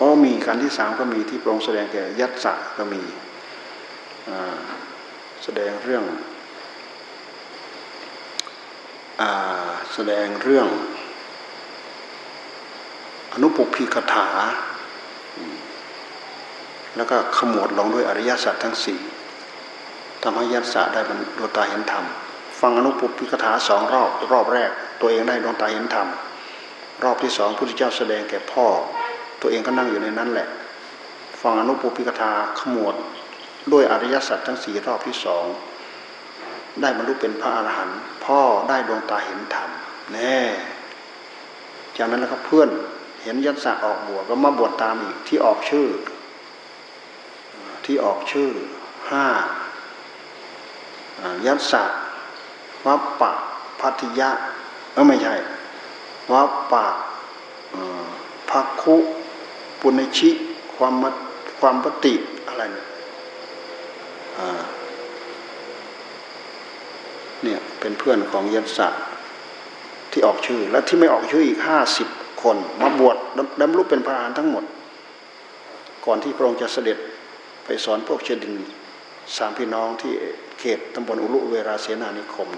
อ๋อมีกันที่สามก็มีที่พระองค์แสดงแก่ยัตสะก็มี แสดงเรื่องแสดงเรื่อง อนุปพิกถา แล้วก็ขมวดลงด้วยอริยสัจทั้งสี่ทำให้ยัตสะได้บรรลุตาเห็นธรรม ฟังอนุปุพิกถาสองรอบ รอบแรก ตัวเองได้ดวงตาเห็นธรรม รอบที่สองพุทธเจ้าแสดงแก่พ่อ ตัวเองก็นั่งอยู่ในนั้นแหละ ฟังอนุปุพิกถาขมวด ด้วยอริยสัจทั้งสี่รอบที่สองได้บรรลุเป็นพระอรหันต์พ่อได้ดวงตาเห็นธรรมแน่จากนั้นแล้วก็เพื่อนเห็นยัตสะออกบวชก็มาบวชตามอีกที่ออกชื่อ ที่ออกชื่อห้ายัตสะวัปปะพัทยะเออไม่ใช่วัปปะพักคุปุณชิความความปฏิอะไรเนี่ย เนี่ยเป็นเพื่อนของยัตสะที่ออกชื่อ และที่ไม่ออกชื่ออีกห้าสิบคนมาบวชดำรุเป็นพระอรหันต์ทั้งหมด ก่อนที่พระองค์จะเสด็จไปสอนพวกเชดินสามพี่น้องที่เขตตำบลอุลุเวราเสนานิคม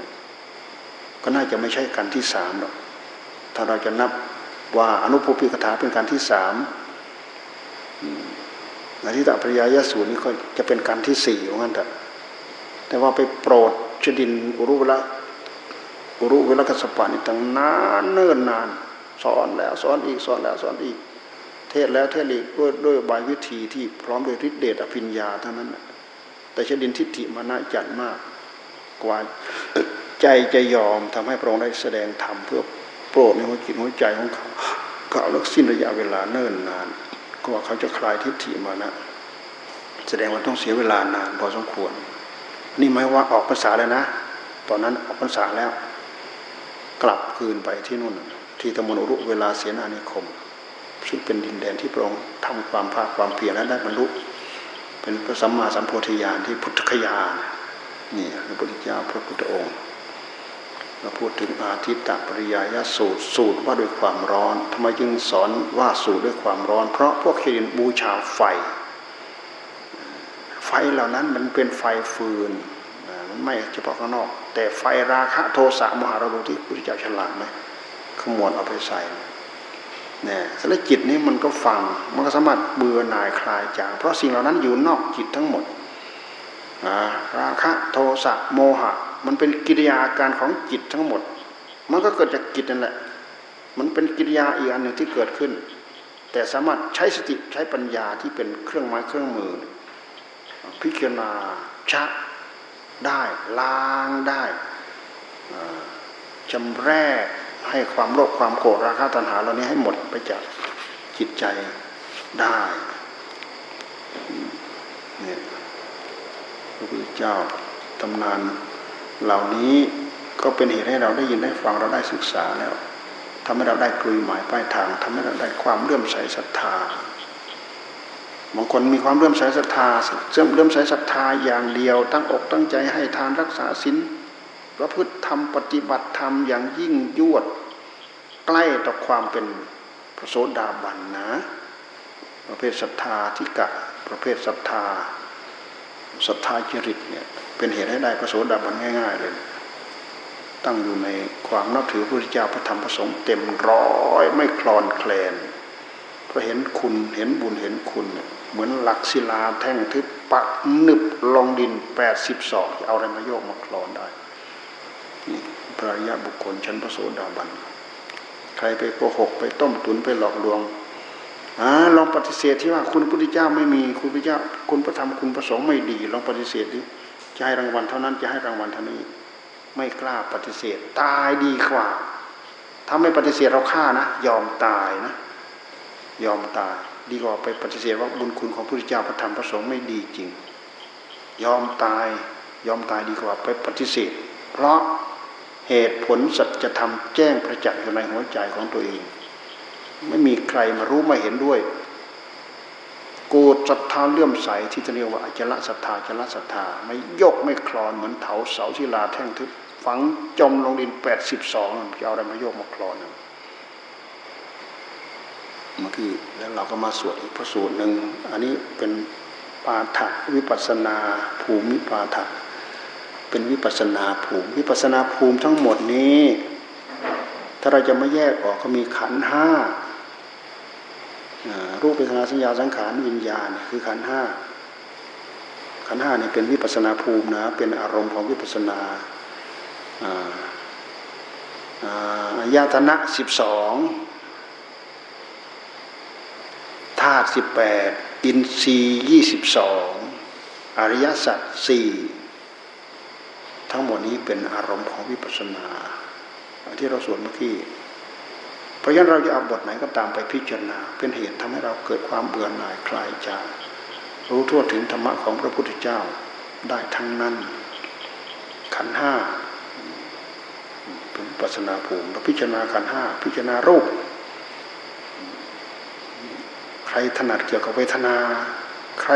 ก็น่าจะไม่ใช่กันที่สามหรอกถ้าเราจะนับว่าอนุภูพิกถาเป็นการที่สาม อธิตปริยายสูตรนี้ก็จะเป็นการที่สี่ของนั้นแต่แต่ว่าไปโปรดชดินอุรุเวลาอุรุเวลกัสปานี่ตั้งนานเนิ่นนานสอนแล้วสอนอีกสอนแล้วสอนอีก เทศแล้วเทศอีกด้วยด้วยบายวิธีที่พร้อมด้วยฤทธิเดชอภิญญาเท่านั้นแต่ชดินทิฏฐิมานะจัดมากกว่าใจจะยอมทำให้พระองค์ได้แสดงธรรมเพื่อโปรดในหัวจิตหัวใจของเขาเอาลักสิ้นระยะเวลาเนิ่นนาน กว่าเขาจะคลายทิฏฐิมานะ แสดงว่าต้องเสียเวลานานพอสมควร นี่หมายว่าออกภาษาแล้วนะ ตอนนั้นออกภาษาแล้ว กลับคืนไปที่นู่น ที่ตมนุรุเวลาเสียนานิคม ซึ่งเป็นดินแดนที่พระองค์ทำความภาคความเพียรและได้บรรลุ เป็นพระสัมมาสัมโพธิญาณที่พุทธคยานี่พระพุทธเจ้าพระพุทธองค์ เราพูดถึงอาทิตตปริยายสูตรสูตรว่าด้วยความร้อนทำไมจึงสอนว่าสูตรด้วยความร้อน เพราะพวกเครินบูชาไฟ ไฟเหล่านั้นมันเป็นไฟฟืนมันไม่เฉพาะข้างนอก แต่ไฟราคะโทสะมหาราดูที่พุทธเจ้าฉลาดไหมขมวดเอาไปใส่เนี่ยสารจิตนี้มันก็ฟังมันก็สามารถเบื่อหน่ายคลายจางเพราะสิ่งเหล่านั้นอยู่นอกจิตทั้งหมดราคะโทสะโมหะ มันเป็นกิริยาการของจิตทั้งหมด มันก็เกิดจากจิตนั่นแหละ มันเป็นกิริยาอีกอันหนึ่งที่เกิดขึ้น แต่สามารถใช้สติใช้ปัญญาที่เป็นเครื่องไม้เครื่องมือ พิจารณาชักได้ล้างได้จำแรกให้ความโลภความโกรธราคะตัณหาเหล่านี้ให้หมดไปจากจิตใจได้เนี่ยพระพุทธเจ้าตำนาน เหล่านี้ก็เป็นเหตุให้เราได้ยินได้ฟังเราได้ศึกษาแล้วทำให้เราได้กลุยหมายป้ายทางทำให้เราได้ความเลื่อมใสศรัทธาบางคนมีความเลื่อมใสศรัทธาเสื่อมเลื่อมใสศรัทธาอย่างเดียว ตั้งอกตั้งใจให้ทานรักษาศีลประพฤติธรรมปฏิบัติธรรมอย่างยิ่งยวด ใกล้ต่อความเป็นพระโสดาบันนะ ประเภทศรัทธาที่กะ ประเภทศรัทธาศรัทธาจริตเนี่ย เป็นเหตุให้ได้พระโสดาบันง่าย ๆ เลย ตั้งอยู่ในความนับถือพระพุทธเจ้าพระธรรมพระสงฆ์เต็มร้อยไม่คลอนแคลนเพราะเห็นคุณเห็นบุญเห็นคุณ เหมือนหลักศิลาแท่งทึบปักนึบลงดินแปดสิบสองเอาอะไรมาโยกมาคลอนได้นี่พระยะบุคคลชั้นพระโสดาบันใครไปโกหกไปต้มตุนไปหลอกลวงอลองปฏิเสธที่ว่าคุณพระพุทธเจ้าไม่มีคุณพระเจ้าคุณพระธรรมคุณพระสงฆ์ไม่ดี ลองปฏิเสธดิ จะให้รางวัลเท่านั้นจะให้รางวัลเท่านี้ ไม่กล้าปฏิเสธ ตายดีกว่า ถ้าไม่ปฏิเสธเราฆ่านะ ยอมตายนะ ยอมตาย ดีกว่าไปปฏิเสธว่าบุญคุณของพระพุทธเจ้าพระธรรมพระสงฆ์ไม่ดีจริง ยอมตาย ยอมตายดีกว่าไปปฏิเสธ เพราะเหตุผลสัจธรรมแจ้งประจักษ์อยู่ในหัวใจของตัวเอง ไม่มีใครมารู้มาเห็นด้วย โกรธศรัทธาเลื่อมใสที่จะเรียกว่าอจละศรัทธาจละศรัทธาไม่ยกไม่คลอนเหมือนเถาเสาศิลาแท่งทึบฝังจมลงดินแปดสิบสองจะเอาอะไรมาโยกมาคลอนเมื่อกี้แล้วเราก็มาสวดอีกพระสูตรหนึ่งอันนี้เป็นปาฐะวิปัสนาภูมิปาฐะเป็นวิปัสนาภูมิ วิปัสนาภูมิทั้งหมดนี้ ถ้าเราจะไม่แยกออกก็มีขันห้า รูปเวทนาสัญญาสังขารวิญญาณคือขันห้าขันห้าเนี่ยเป็นวิปัสนาภูมินะเป็นอารมณ์ของวิปัสนาอายตนะสิบสองธาตุสิบแปดอินทรีย์ยี่สิบสองอริยสัจสี่ทั้งหมดนี้เป็นอารมณ์ของวิปัสนา ที่เราสวดเมื่อกี้ ราะฉะนั้นเราจะเอาบทไหนก็ตามไปพิจารณา เป็นเหตุทำให้เราเกิดความเบื่อหน่ายคลายจากรู้ทั่วถึงธรรมะของพระพุทธเจ้าได้ทั้งนั้น ขันห้าเป็นปัสนาภูมิเราพิจารณาขันห้าพิจารณารูป ใครถนัดเกี่ยวกับเวทนา ใคร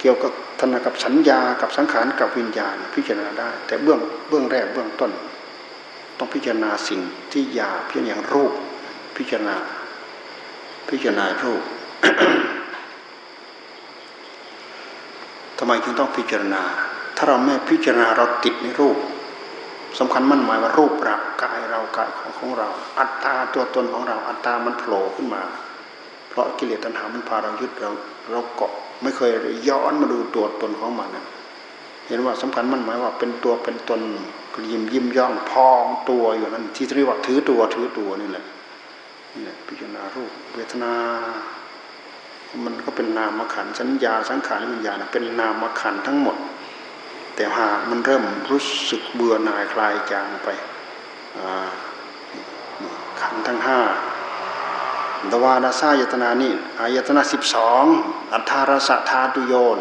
เกี่ยวกับถนัดกับสัญญากับสังขารกับวิญญาณพิจารณาได้ แต่เบื้องเบื้องแรกเบื้องต้น ต้องพิจารณาสิ่งที่หยาเพียงอย่างรูป พิจารณา พิจารณารูปทำไมจึงต้องพิจารณา ถ้าเราไม่พิจารณาเราติดในรูปสำคัญมั่นหมายว่ารูปร่างกายเรากายของของเรา อัตตาตัวตนของเรา อัตตามันโผล่ขึ้นมา เพราะกิเลสตัณหามันพาเรายึดเราเราเกาะ ไม่เคยย้อนมาดูตัวตนของมัน เห็นว่าสำคัญมันหมายว่าเป็นตัวเป็นตนยิ้มยิ้มย่องพองตัวอยู่นั้นที่เรียกว่าถือตัวถือตัวนี่แหละนี่แหละพิจารณารูปเวทนา มันก็เป็นนามขันสัญญาสังขารวิญญาณเป็นนามขันทั้งหมด แต่หากมันเริ่มรู้สึกเบื่อหน่ายคลายจางไปขันทั้งห้าดวาดาซายตนานี่อายตนะสิบสองอัทธารสธาตุโยน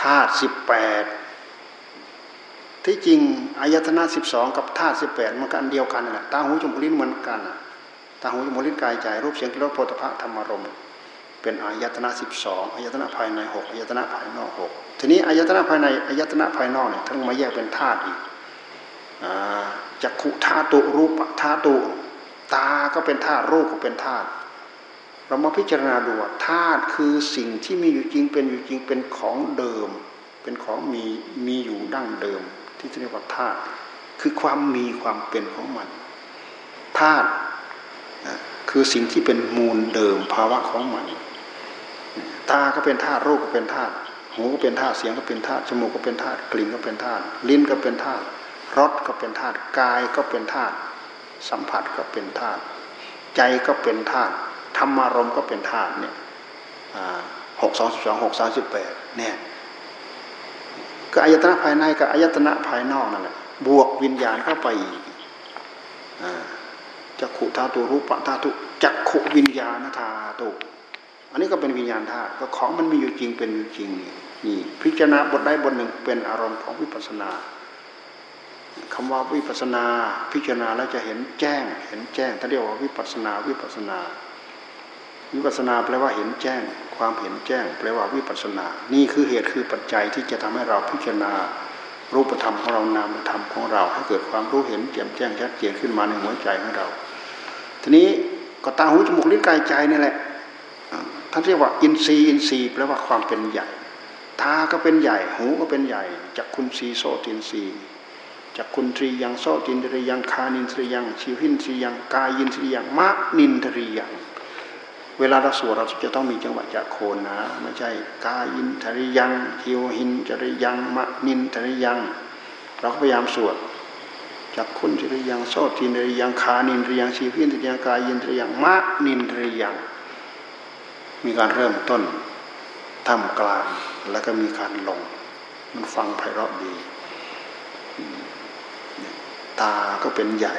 ธาตุสิบแปด ที่จริงอายตนะสิบสองกับธาตุสิบแปดมันก็อันเดียวกันแหละตาหูจมูกลิ้นเหมือนกันตาหูจมูกลิ้นกายใจรูปเสียงกลิ่นรสโผฏฐะธรรมารมเป็นอายตนะสิบสองอายตนะภายในหกอายตนะภายนอกหกทีนี้อายตนะภายในอายตนะภายนอกเนี่ยทั้งมาแยกเป็นธาตุอีกจักขุธาตุรูปธาตุตาก็เป็นธาตุรูปก็เป็นธาตุเรามาพิจารณาดูว่าธาตุคือสิ่งที่มีอยู่จริงเป็นอยู่จริงเป็นของเดิม เป็นของมีมีอยู่ดั้งเดิม ที่เรียกว่าธาตุคือความมีความเป็นของมันธาตุคือสิ่งที่เป็นมูลเดิมภาวะของมันตาก็เป็นธาตุรูปก็เป็นธาตุหูก็เป็นธาตุเสียงก็เป็นธาตุจมูกก็เป็นธาตุกลิ่นก็เป็นธาตุลิ้นก็เป็นธาตุรสก็เป็นธาตุกายก็เป็นธาตุสัมผัสก็เป็นธาตุใจก็เป็นธาตุธรรมารมก็เป็นธาตุเนี่ยหกสองสิบสองหกสามสิบแปดเนี่ย ก็อายตนะภายในกับอายตนะภายนอกนั่นแหละบวกวิญญาณเข้าไปอีกจักขุธาตุรูปธาตุจักขุวิญญาณธาตุอันนี้ก็เป็นวิญญาณธาตุก็ของมันมีอยู่จริงเป็นอยู่จริงนี่พิจารณาบทใดบทหนึ่งเป็นอารมณ์ของวิปัสสนาคำว่าวิปัสนา พิจารณาแล้วจะเห็นแจ้ง เห็นแจ้งท่านเรียกว่าวิปัสนาวิปัสนา วิปัสนาแปลว่าเห็นแจ้ง ความเห็นแจ้ง แปลว่าวิปัสนา นี่คือเหตุคือปัจจัยที่จะทำให้เราพิจารณารูปธรรมของเรานามธรรมของเรา ให้เกิดความรู้เห็นแจ่มแจ้งชัดเจนขึ้นมาในหัวใจของเรา ทีนี้ก็ตาหูจมูกลิ้นกายใจนี่แหละท่านเรียกว่าอินทรีย์อินทรีย์แปลว่าความเป็นใหญ่ตาก็เป็นใหญ่ หูก็เป็นใหญ่จักคุณสีโซตินรีจักคุณตรียังโซตินตรียังคานินตรียังชิวหินตรียังกายินตรียังมะนินตรียัง เวลาเราสวดเราจะต้องมีจังหวะจากโคนนะ ไม่ใช่กายินตรียังชิวหินตรียังมะนินตรียัง เราก็พยายามสวดจักคุณตรียังโซตินตรียังคานินตรียังชิวหินตรียังกายินตรียังมะนินตรียัง มีการเริ่มต้นท่ามกลางแล้วก็มีการลง มันฟังไพเราะดี ตาก็เป็นใหญ่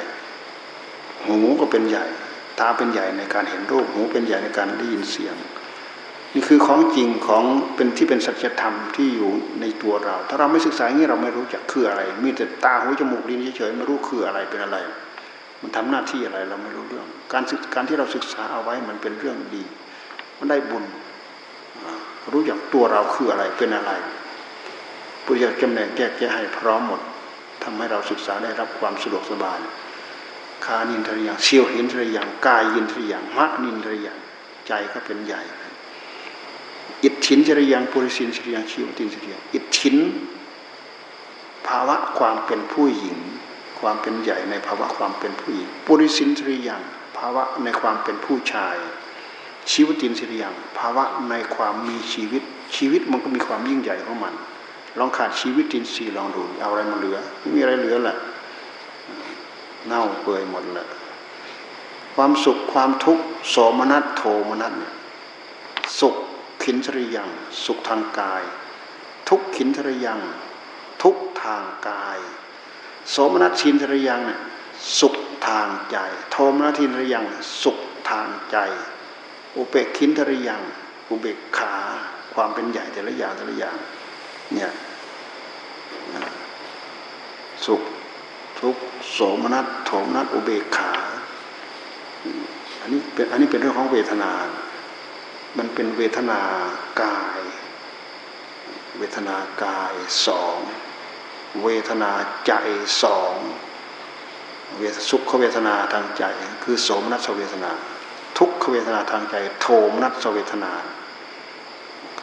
หูก็เป็นใหญ่าเป็นใหญ่ในการเห็นรูปหูเป็นใหญ่ในการได้ยินเสียง นี่คือของจริงของเป็นที่เป็นสัจธรรมที่อยู่ในตัวเรา ถ้าเราไม่ศึกษาอย่างนี้เราไม่รู้จักคืออะไร มีแต่ตาหูจมูกลิ้นเฉยๆไม่รู้คืออะไรเป็นอะไร มันทำหน้าที่อะไรเราไม่รู้เรื่อง การการที่เราศึกษาเอาไว้มันเป็นเรื่องดี มันได้บุญรู้จักตัวเราคืออะไรเป็นอะไรปุญญาจำแนกแก้แก้ให้พร้อมหมดทำให้เราศึกษาได้รับความสะดวกสบาย คานินทริยังเชียวเหินทริยังกายยินทริยังมะนินทริยังใจก็เป็นใหญ่ อิทธินจริยังปุริสินจริยังชีวตินจริยังอิทธิน ภาวะความเป็นผู้หญิง ความเป็นใหญ่ในภาวะความเป็นผู้หญิง ปุริสินจริยังภาวะในความเป็นผู้ชาย ชีวตินจริยังภาวะในความมีชีวิต ชีวิตมันก็มีความยิ่งใหญ่ของมันลองขาดชีวิตินทรีย์ลองดูเอาอะไรมาเหลือไม่มีอะไรเหลือแหละ เน่าเปื่อยหมดแหละความสุขความทุกข์โสมนัสโทมนัสสุขขินทริยัง สุขทางกาย ทุกขินทริยัง ทุกทางกาย โสมนัสชินทริยังเนี่ยสุขทางใจ โทมนัสทินทริยัง สุขทางใจ อุเบกขินทริยัง อุเบกขาความเป็นใหญ่แต่ละอย่างแต่ละอย่างเนี่ยสุข ทุกโสมนัสโทมนัสอุเบกขาอันนี้เป็นอันนี้เป็นเรื่องของเวทนา มันเป็นเวทนากาย เวทนากายสองเวทนาใจสองเวทสุขเวทนาทางใจ คือโสมนัสเวทนา ทุกขเวทนาทางใจ โทมนัสเวทนา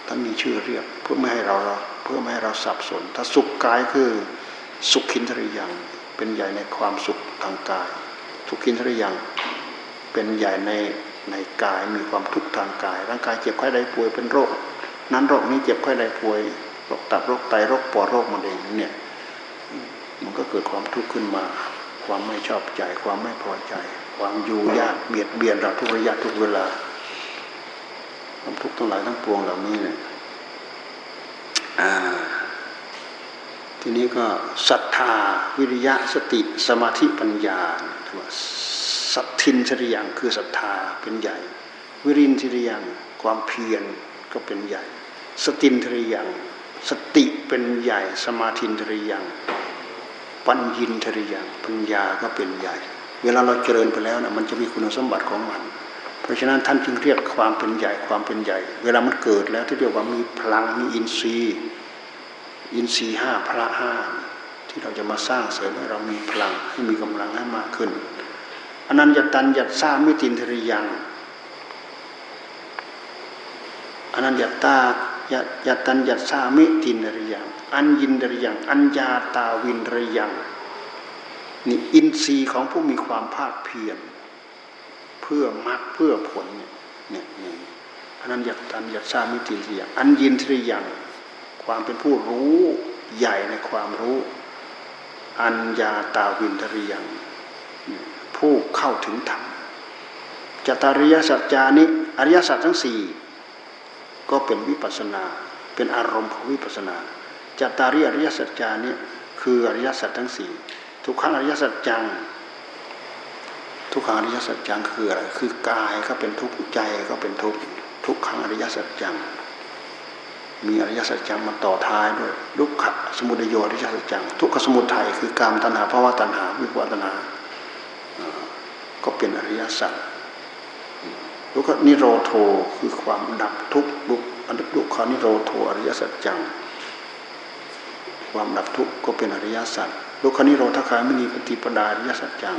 ท่านมีชื่อเรียกเพื่อไม่ให้เราเพื่อไม่ให้เราสับสน ถ้าสุขกายคือสุขขินทริยัง เป็นใหญ่ในความสุขทางกาย ทุกขินทริยังเป็นใหญ่ในในกายมีความทุกข์ทางกาย ร่างกายเจ็บไข้ได้ป่วยเป็นโรค นั้นโรคนี้เจ็บไข้ได้ป่วยโรคตับโรคไตโรคปอดโรคมะเร็งเนี่ยมันก็เกิดความทุกข์ขึ้นมา ความไม่ชอบใจ ความไม่พอใจ ความอยู่ยากเบียดเบียนเราทุกระยะทุกเวลาความทุกข์ทั้งหลายทั้งปวงเหล่านี้เนี่ย ทีนี้ก็ศรัทธาวิริยะสติสมาธิปัญญาถือว่าสัตทินทริยังคือศรัทธาเป็นใหญ่ วิรินทริยังความเพียรก็เป็นใหญ่ สตินทริยังสติเป็นใหญ่ สมาธินทริยังปัญญินทริยังปัญญาก็เป็นใหญ่ เวลาเราเจริญไปแล้วนะมันจะมีคุณสมบัติของมัน เพราะฉะนั้นท่านจึงเรียกความเป็นใหญ่ความเป็นใหญ่ เวลามันเกิดแล้วที่เรียกว่ามีพลังมีอินทรีย์ อินทรีห้าพระห้าที่เราจะมาสร้างเสริมให้เรามีพลังให้มีกำลังให้มากขึ้นอนันยตันยัตสามิตินทริยังอนันยตายัตันยัตสามิตินทริยังอัญญินทริยังอัญญาตาวินทริยังนี่อินทรีย์ของผู้มีความภาคเพียรเพื่อมรรคเพื่อผลเนี่ยเนี่ยอนันยตันยัตสามิตินทริยังอัญญินทริยัง ความเป็นผู้รู้ใหญ่ในความรู้ อัญญาตาวินทริยัง ผู้เข้าถึงธรรมจตาริยสัจจานิอริยสัจทั้งสี่ก็เป็นวิปัสนา เป็นอารมณ์ของวิปัสนาจตาริอริยสัจจานิคืออริยสัจทั้งสี่ทุกขังอริยสัจจัง ทุกขังอริยสัจจังคืออะไรคือกายก็เป็นทุกข์ใจก็เป็นทุกข์ทุกขังอริยสัจจัง มีอริยสัจจังมาต่อท้ายด้วยลุกขสมุทโยอริยสัจจังทุกขสมุทัยคือกามตัณหาภาวะตัณหาวิปวตัณหาก็เป็นอริยสัจแล้วก็นิโรโทคือความดับทุกข์ลุกอันดุขานิโรโทอริยสัจจัง ความดับทุกข์ก็เป็นอริยสัจลุกขานิโรธคายมินีปฏิปดาอริยสัจจัง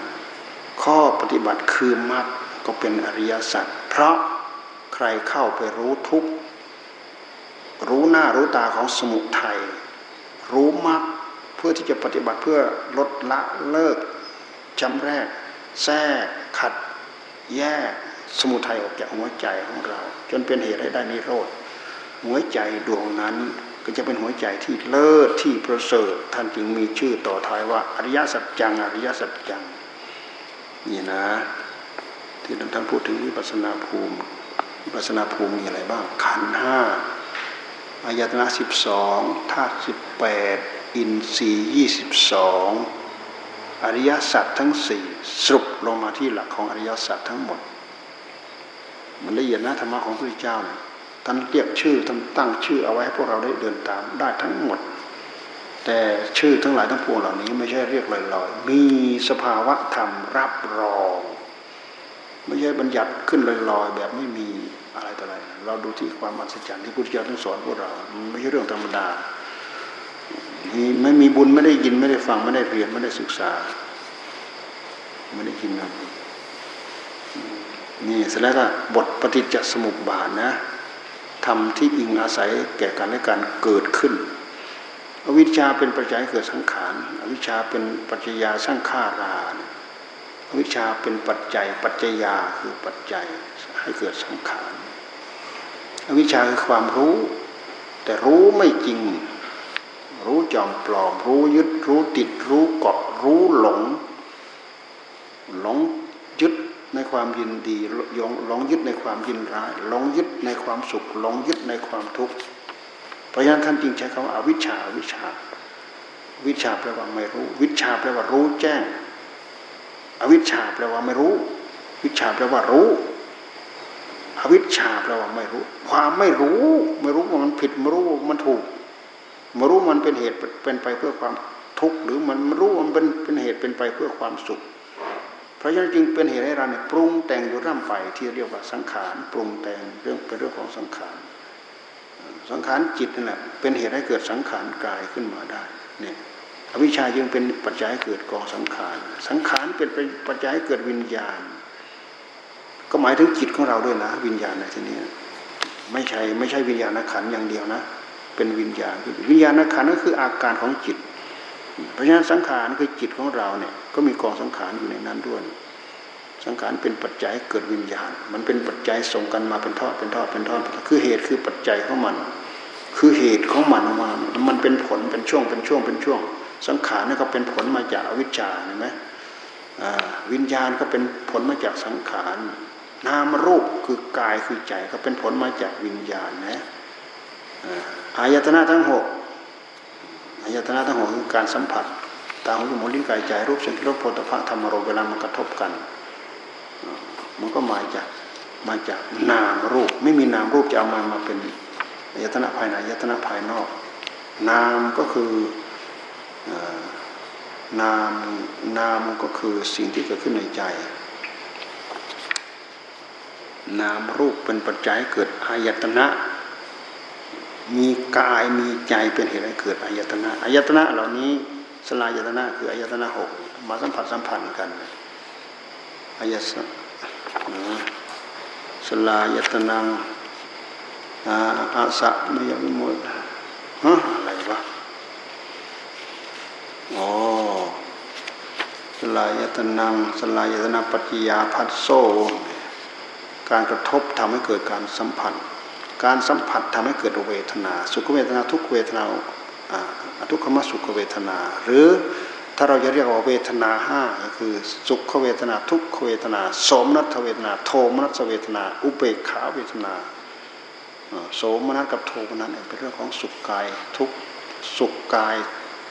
ข้อปฏิบัติคือมรรคก็เป็นอริยสัจเพราะใครเข้าไปรู้ทุกข์ รู้หน้ารู้ตาของสมุทัยรู้มรรคเพื่อที่จะปฏิบัติเพื่อลดละเลิกจำแรก แทรกขัด แยกสมุทัยออกจากหัวใจของเรา จนเป็นเหตุให้ได้นิโรธหัวใจดวงนั้นก็จะเป็นหัวใจที่เลิศที่ประเสริฐท่านจึงมีชื่อต่อท้ายว่าอริยสัจจังอริยสัจจังนี่นะ ที่ท่านพูดถึงวิปัสนาภูมิวิปัสนาภูมิมีอะไรบ้างขันห้า อายตนะสิบสองธาตุสิบแปดอินทรีย์ยี่สิบสองอริยสัจทั้งสี่สรุปลงมาที่หลักของอริยสัจทั้งหมด มันละเอียดนะธรรมะของพระพุทธเจ้าเนี่ยท่านเรียกชื่อท่านตั้งชื่อเอาไว้ให้พวกเราได้เดินตามได้ทั้งหมด แต่ชื่อทั้งหลายทั้งปวงเหล่านี้ไม่ใช่เรียกลอยๆ มีสภาวะธรรมรับรอง ไม่ใช่บัญญัติขึ้นลอยๆแบบไม่มี อะไรต่ออะไร เราดูที่ความอัศจรรย์ที่พุทธเจ้าท่านสอนพวกเราไม่ใช่เรื่องธรรมดาไม่มีบุญไม่ได้ยินไม่ได้ฟังไม่ได้เรียนไม่ได้ศึกษา ไม่ได้ยินนะนี่เสร็จแล้วก็บทปฏิจจสมุปบาทนะทำที่อิงอาศัยแก่กันและการเกิดขึ้น อวิชชาเป็นปัจจัยเกิดสังขาร อวิชชาเป็นปัจจยาสร้างฆาราอวิชชาเป็นปัจจัย ปัจจยาคือปัจจัย ให้เกิดสังขารอวิชชาคือความรู้ แต่รู้ไม่จริง รู้จอมปลอม รู้ยึดรู้ติด รู้เกาะรู้หลง หลงยึดในความยินดีหลงยึดในความยินร้ายหลงยึดในความสุขหลงยึดในความทุกข์เพราะฉะนั้นท่านจึงใช้คำว่าอวิชชาอวิชาวิชาแปลว่าไม่รู้ วิชาแปลว่ารู้แจ้ง อวิชชาแปลว่าไม่รู้ วิชาแปลว่ารู้ อวิชชาแปลว่าไม่รู้ ความไม่รู้ ไม่รู้ว่ามันผิดไม่รู้ว่ามันถูกไมารู้มันเป็นเหตุเป็นไปเพื่อความทุกข์หรือมันรู้มันเป็นเป็นเหตุเป็นไปเพื่อความสุข เพราะฉะนั้นจึงเป็นเหตุให้เราเนี่ยปรุงแต่งอยู่ร่ำไปที่เรียกว่าสังขารปรุงแต่งเรื่องเป็นเรื่องของสังขารสังขารจิตนั่นแหละเป็นเหตุให้เกิดสังขารกายขึ้นมาได้เนี่ยอวิชชายังเป็นปัจจัยเกิดกองสังขาร สังขารเป็นปัจจัยเกิดวิญญาณ ก็หมายถึงจิตของเราด้วยนะ วิญญาณในที่นี้ไม่ใช่ไม่ใช่วิญญาณขันอย่างเดียวนะ เป็นวิญญาณวิญญาณขันก็คืออาการของจิต เพราะฉะนั้นสังขารคือจิตของเราเนี่ยก็มีกองสังขารอยู่ในนั้นด้วย สังขารเป็นปัจจัยเกิดวิญญาณ มันเป็นปัจจัยส่งกันมาเป็นทอดเป็นทอดเป็นทอดคือเหตุคือปัจจัยของมัน คือเหตุของมันมา มันเป็นผลเป็นช่วงเป็นช่วงเป็นช่วง สังขารนี่ก็เป็นผลมาจากวิชาเห็นไหมวิญญาณก็เป็นผลมาจากสังขาร นามรูปคือกายคือใจก็เป็นผลมาจากวิญญาณนะอายตนะทั้งหกอายตนะทั้งหกคือการสัมผัสตาหูจมูกลิ้นกายใจรูปเสียงรสโผฏฐะธรรมรมเวลามันกระทบกัน มันก็มาจากมาจากนามรูป ไม่มีนามรูปจะเอามามาเป็นอายตนะภายในอายตนะภายนอก นามก็คือนามนามก็คือสิ่งที่เกิดขึ้นในใจ นามรูปเป็นปัจจัยเกิดอายตนะ มีกายมีใจเป็นเหตุให้เกิดอายตนะอายตนะเหล่านี้สลายตนะคืออายตนะหกมาสัมผัสสัมพันธ์กันอายตนะสลายตนังอาสะไม่ยอมหมดฮะอะไรวะอ๋อสลายตนังสลายตนาปัจจยาพัสโซ การกระทบทำให้เกิดการสัมผัส การสัมผัสทำให้เกิดเวทนา สุขเวทนาทุกเวทนาทุกขมสุขเวทนา หรือถ้าเราจะเรียกว่าเวทนาห้าก็คือสุขเวทนาทุกขเวทนาโสมนัสเวทนา โทมนัสเวทนา อุเบกขาเวทนาโสมนัสกับโทมนัสเป็นเรื่องของสุขกายทุกสุขกาย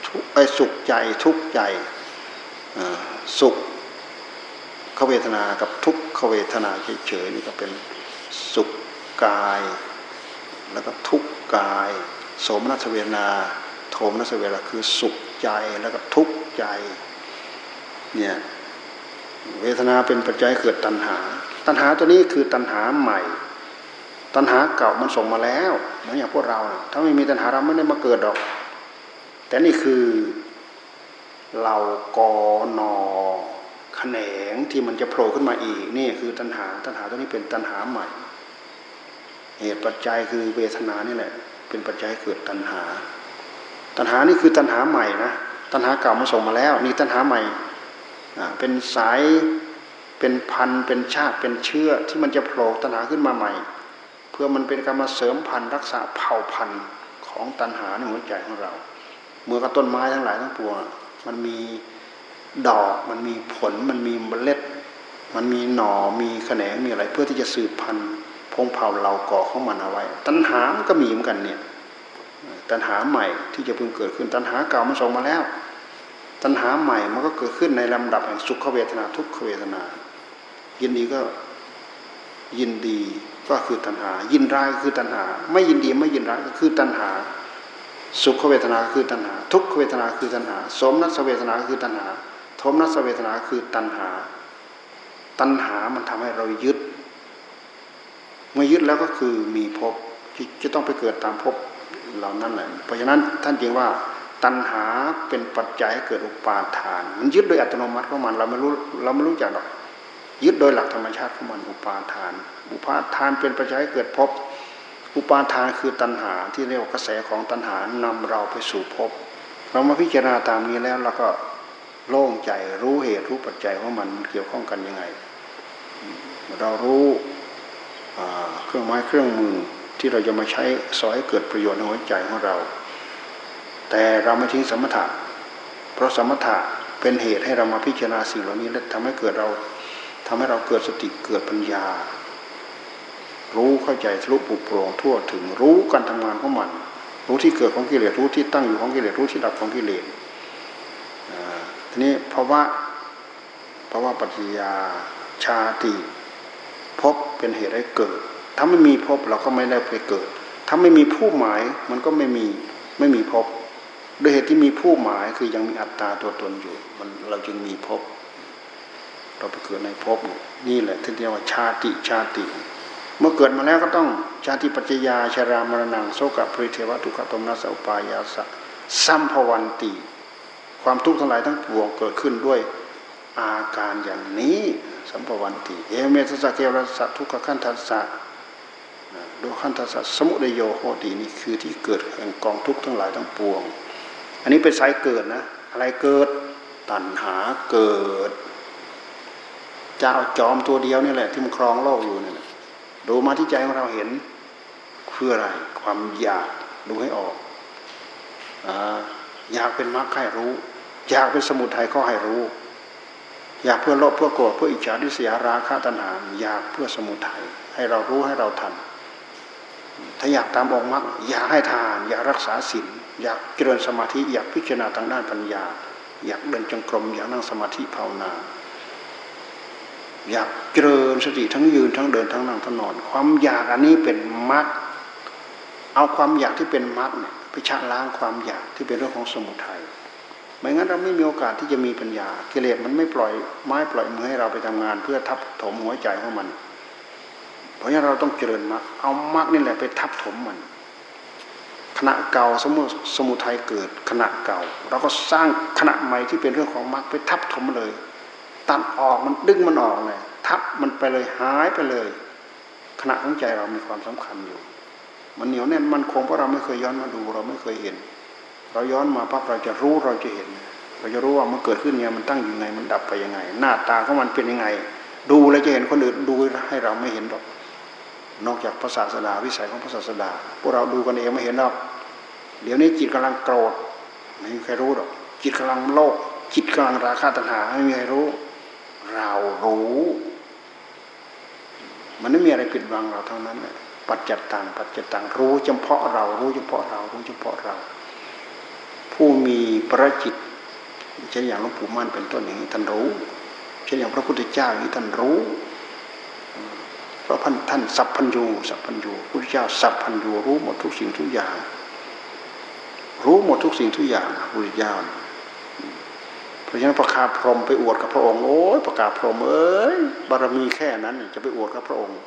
ทุกไอสุขใจทุกใจสุข ขเวทนากับทุกขเวทนาเฉยๆนี่ก็เป็นสุขกาย แล้วก็ทุกกาย โสมนัสเวทนา โทมนัสเวทนาคือสุขใจแล้วก็ทุกใจเนี่ยเวทนาเป็นปัจจัยเกิดตัณหา ตัณหาตัวนี้คือตัณหาใหม่ ตัณหาเก่ามันส่งมาแล้วเหมือนอย่างพวกเรา ถ้าไม่มีตัณหาเราไม่ได้มาเกิดหรอก แต่นี่คือเรากอนอ แขนงที่มันจะโผล่ขึ้นมาอีกนี่คือตัณหา ตัณหาตัวนี้เป็นตัณหาใหม่ เหตุปัจจัยคือเวทนานี่แหละ เป็นปัจจัยเกิดตัณหา ตัณหานี่คือตัณหาใหม่นะตัณหาเก่ามาส่งมาแล้ว นี่ตัณหาใหม่เป็นสายเป็นพันเป็นชาติเป็นเชื้อที่มันจะโผล่ตัณหาขึ้นมาใหม่ เพื่อมันเป็นการมาเสริมพันรักษาเผ่าพันของตัณหาในหัวใจของเรา เมื่อกับต้นไม้ทั้งหลายทั้งปวงมันมี ดอกมันมีผลมันมีเมล็ด มันมีหน่อมีแขนงมีอะไร เพื่อที่จะสืบพันธุ์พงเผ่าเราก่อของมันเอาไว้ ตัณหามันก็มีเหมือนกันเนี่ยตัณหาใหม่ที่จะเพิ่งเกิดขึ้นตัณหาเก่ามันส่งมาแล้ว ตัณหาใหม่มันก็เกิดขึ้นในลำดับแห่งสุขเวทนาทุกขเวทนา ยินดีก็ยินดีก็คือตัณหา ยินร้ายก็คือตัณหา ไม่ยินดีไม่ยินร้ายก็คือตัณหา สุขเวทนาคือตัณหา ทุกขเวทนาคือตัณหา สมนัสเวทนาคือตัณหา โทมนัสเวทนาคือตัณหา ตัณหามันทำให้เรายึด เมื่อยึดแล้วก็คือมีภพจะต้องไปเกิดตามภพเหล่านั้นแหละเพราะฉะนั้นท่านจึงว่าตัณหาเป็นปัจจัยให้เกิดอุปาทาน มันยึดโดยอัตโนมัติของมันเราไม่รู้เราไม่รู้จักหรอกยึดโดยหลักธรรมชาติของมันอุปาทาน อุปาทานเป็นปัจจัยให้เกิดภพอุปาทานคือตัณหาที่เรียกว่ากระแสของตัณหานำเราไปสู่ภพเรามาพิจารณาตามนี้แล้วเราก็ โล่งใจรู้เหตุรู้ปัจจัยว่ามันเกี่ยวข้องกันยังไง เรารู้เครื่องไม้เครื่องมือที่เราจะมาใช้สอยเกิดประโยชน์ในหัวใจของเรา แต่เราไม่ทิ้งสมถะ เพราะสมถะเป็นเหตุให้เรามาพิจารณาสิ่งเหล่านี้และทำให้เกิดเราทำให้เราเกิดสติเกิดปัญญา รู้เข้าใจทะลุปุโปร่งทั่วถึงรู้การทำงานของมัน รู้ที่เกิดของกิเลสรู้ที่ตั้งอยู่ของกิเลสรู้ที่ดับของกิเลส ทีนี้ภาวะภาวะปัจจยาชาติพบเป็นเหตุให้เกิด ถ้าไม่มีพบเราก็ไม่ได้ไปเกิด ถ้าไม่มีผู้หมายมันก็ไม่มีไม่มีพบด้วยเหตุที่มีผู้หมายคือยังมีอัตตาตัวตนอยู่ มันเราจึงมีพบ เราไปเกิดในพบนี่แหละที่เรียกว่าชาติชาติ เมื่อเกิดมาแล้วก็ต้องชาติปัจจยาชรามรณังโสกปริเทวะทุกขตมนัสอุปายาสะสัมภวันติ ความทุกข์ทั้งหลายทั้งปวงเกิดขึ้นด้วยอาการอย่างนี้สัมภวันติเอเมตสะเกวรสัทุกขขันธัสสะดูขันธสัตสมุทโยโหตินี่คือที่เกิดแห่งกองทุกข์ทั้งหลายทั้งปวง อันนี้เป็นสายเกิดนะ อะไรเกิดตัณหาเกิดจะเจ้าจอมตัวเดียวนี่แหละที่มันครองโลกอยู่เนี่ยดูมาที่ใจของเราเห็นคืออะไรความอยากดูให้ออกอยากเป็นมรรคให้รู้ อยากเป็นสมุทัยก็ให้รู้ อยากเพื่อโลภเพื่อโกรธเพื่ออิจฉาดิษยาราคะตัณหา อยากเพื่อสมุทัยให้เรารู้ให้เราทันถ้าอยากตามองมรรคอยากให้ทาน อยากรักษาศีลอยากเจริญสมาธิอยากพิจารณาทางด้านปัญญา อยากเดินจงกรมอยากนั่งสมาธิภาวนา อยากเจริญสติทั้งยืนทั้งเดินทั้งนั่งทั้งนอน ความอยากอันนี้เป็นมรรคเอาความอยากที่เป็นมรรคเนี่ยไปชะล้างความอยากที่เป็นเรื่องของสมุทัย ไม่งั้นเราไม่มีโอกาสที่จะมีปัญญา กิเลสมันไม่ปล่อยไม้ปล่อยมือให้เราไปทำงาน เพื่อทับถมหัวใจของมัน เพราะฉะนั้นเราต้องเจริญมรรคเอามรรคนี่แหละไปทับถมมันขณะเก่าสมุสมุทัยเกิดขณะเก่าเราก็สร้างขณะใหม่ที่เป็นเรื่องของมรรคไปทับถมเลย ตัดออกมันดึงมันออกเลยทับมันไปเลยหายไปเลย ขณะของใจเรามีความสำคัญอยู่ มันเหนียวแน่นมันคงเพราะเราไม่เคยย้อนมาดูเราไม่เคยเห็น เราย้อนมาปั๊บเราจะรู้เราจะเห็น เราจะรู้ว่ามันเกิดขึ้นเนี่ยมันตั้งอยู่ไงมันดับไปยังไง หน้าตาของมันเป็นยังไง ดูแล้วจะเห็นคนอื่นดูให้เราไม่เห็นหรอก นอกจากพระศาสดาวิสัยของพระศาสดาพวกเราดูกันเองไม่เห็นหรอกเดี๋ยวนี้จิตกำลังโกรธไม่มีใครรู้หรอกจิตกำลังโลภจิตกำลังราคะตัณหาไม่มีใครรู้ เรารู้ มันไม่มีอะไรปิดบังเราเท่านั้นแหละปัจจัตตังปัจจัตตังรู้เฉพาะเรารู้เฉพาะเรารู้เฉพาะเรา ผู้มีประจิตเช่นอย่างหลวงปู่มั่นเป็นต้นอย่างนี้ท่านรู้ เช่นอย่างพระพุทธเจ้าอย่างนี้ท่านรู้เพราะท่านท่านสัพพัญญูสัพพัญญูพุทธเจ้าสัพพัญญูรู้หมดทุกสิ่งทุกอย่าง รู้หมดทุกสิ่งทุกอย่างพุทธเจ้าเพราะฉะนั้นประคาพรมไปอวดกับพระองค์โอ้ยประกาศพรมเอ้ยบารมีแค่นั้นจะไปอวดกับพระองค์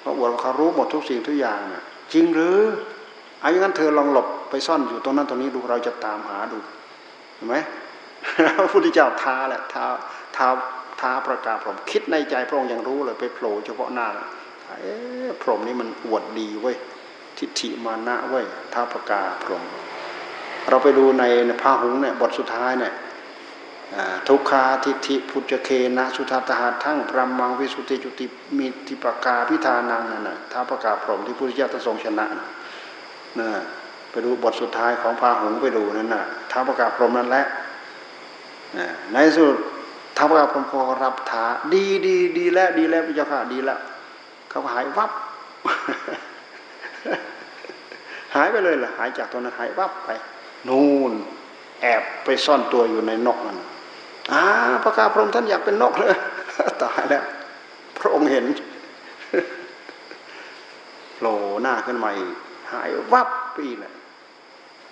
เพราะอวดเขารู้หมดทุกสิ่งทุกอย่างน่ะจริงหรือ อาอย่างนั้นเธอลองหลบไปซ่อนอยู่ตรงนั้นตรงนี้ดูเราจะตามหาดูเห็นไหมพระพุทธเจ้าท้าแหละท้าท้าท้าประกาศพรมคิดในใจพระองค์ยังรู้เลยไปโผล่เฉพาะหน้าเอ๊ะพรหมนี้มันอวดดีเว้ยทิฏฐิมานะเว้ยท้าประกาศพรหมเราไปดูในพาหุงเนี่ยบทสุดท้ายเนี่ยทุกขาทิฏฐิพุทธเคนะสุทัตหาทั้งพรหมังวิสุทธิจุติมีทิปกาพิธานังนั่นนะท้าประกาศพรหมที่พุทธเจ้าทรงชนะนะ ไปดูบทสุดท้ายของพาหุงไปดูนั่นนะท้าประกาศพรมนั่นแหละในสุดท้าประกาศพรมพอรับถาดีดีดีแล้วดีแล้วพระเจ้าค่ะดีแล้วเขาหายวับ หายไปเลยล่ะหายจากตรงนั้นหายวับไป นู่น แอบไปซ่อนตัวอยู่ในนกนั่นอ่าพระกาพรมท่านอยากเป็นนกเลยตายแล้ว พระองค์เห็นโผล่หน้าขึ้นมา หายวับไปอีกแหละ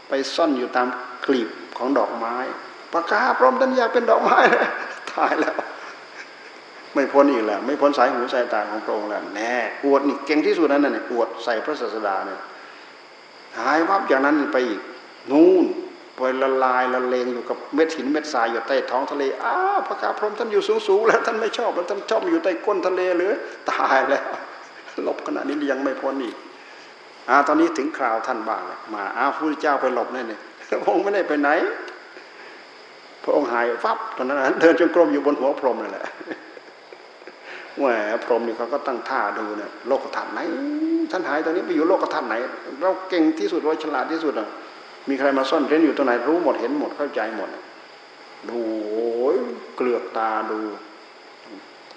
ไปซ่อนอยู่ตามกลีบของดอกไม้ปากกาพร้อมท่านอยากเป็นดอกไม้ตายแล้ว ไม่พ้นอีกแล้ว ไม่พ้นสายหูสายตาของพระองค์แล้วแน่อวดนี่เก่งที่สุดนั้นน่ะอวดใส่พระศาสดาเนี่ยหายวับจากนั้นไปอีกนู่นไปละลายละเลงอยู่กับเม็ดหินเม็ดทรายอยู่ใต้ท้องทะเลอ้าพระกาพรมท่านอยู่สูงๆแล้วท่านไม่ชอบแล้วท่านชอบอยู่ใต้ก้นทะเลหรือตายแล้วลบขณะนี้ยังไม่พ้นอีก อ่าตอนนี้ถึงคราวท่านบ้างแล้วมาอ้าพระเจ้าไปหลบนี่นี่พระองค์ไม่ได้ไปไหน พระองค์หายฟับตอนนั้นเดินจงกรมอยู่บนหัวพรมนั่นแหละแหมพรมนี่เขาก็ตั้งท่าดูเนี่ยโลกธาตุไหน ท่านหายตอนนี้ไปอยู่โลกธาตุไหน เราเก่งที่สุดเราฉลาดที่สุดอะมีใครมาซ่อนเร้นอยู่ตรงไหนรู้หมดเห็นหมดเข้าใจหมด ดูโอ้ยเกลือกตาดู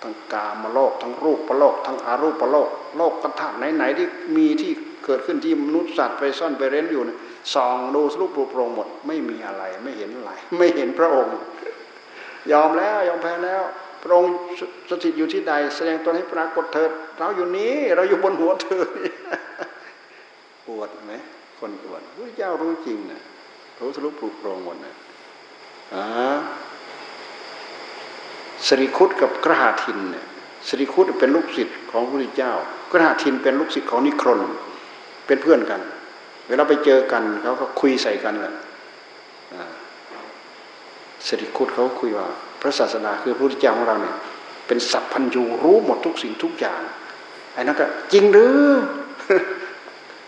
ทั้งกามาโลกทั้งรูปประโลกทั้งอารูปประโลกโลกกระถางไหนๆที่มีที่ เกิดขึ้นที่มนุษย์สัตว์ไปซ่อนไปเร้นอยู่ส่องดูสรุปปรุโปรงหมด ไม่มีอะไรไม่เห็นอะไรไม่เห็นพระองค์ ยอมแล้วยอมแพ้แล้ว พระองค์สถิตอยู่ที่ใด แสดงตนให้ปรากฏเถิดเราอยู่นี้เราอยู่บนหัวเธอปวดไหมคนอวดพระเจ้ารู้จริงนะรู้ทะลุปลุกโปรงหมดนะอ่าสริคุตกับกระหาทินเนี่ยสริคุตเป็นลูกศิษย์ของพระพุทธเจ้า กระหาทินเป็นลูกศิษย์ของนิครน เป็นเพื่อนกัน เวลาไปเจอกันเขาก็คุยใส่กันแหละสริคุตเขาคุยว่า พระศาสนาคือพระพุทธเจ้าของเราเนี่ย เป็นสัพพัญญูรู้หมดทุกสิ่งทุกอย่างไอ้นั่นก็จริงหรือ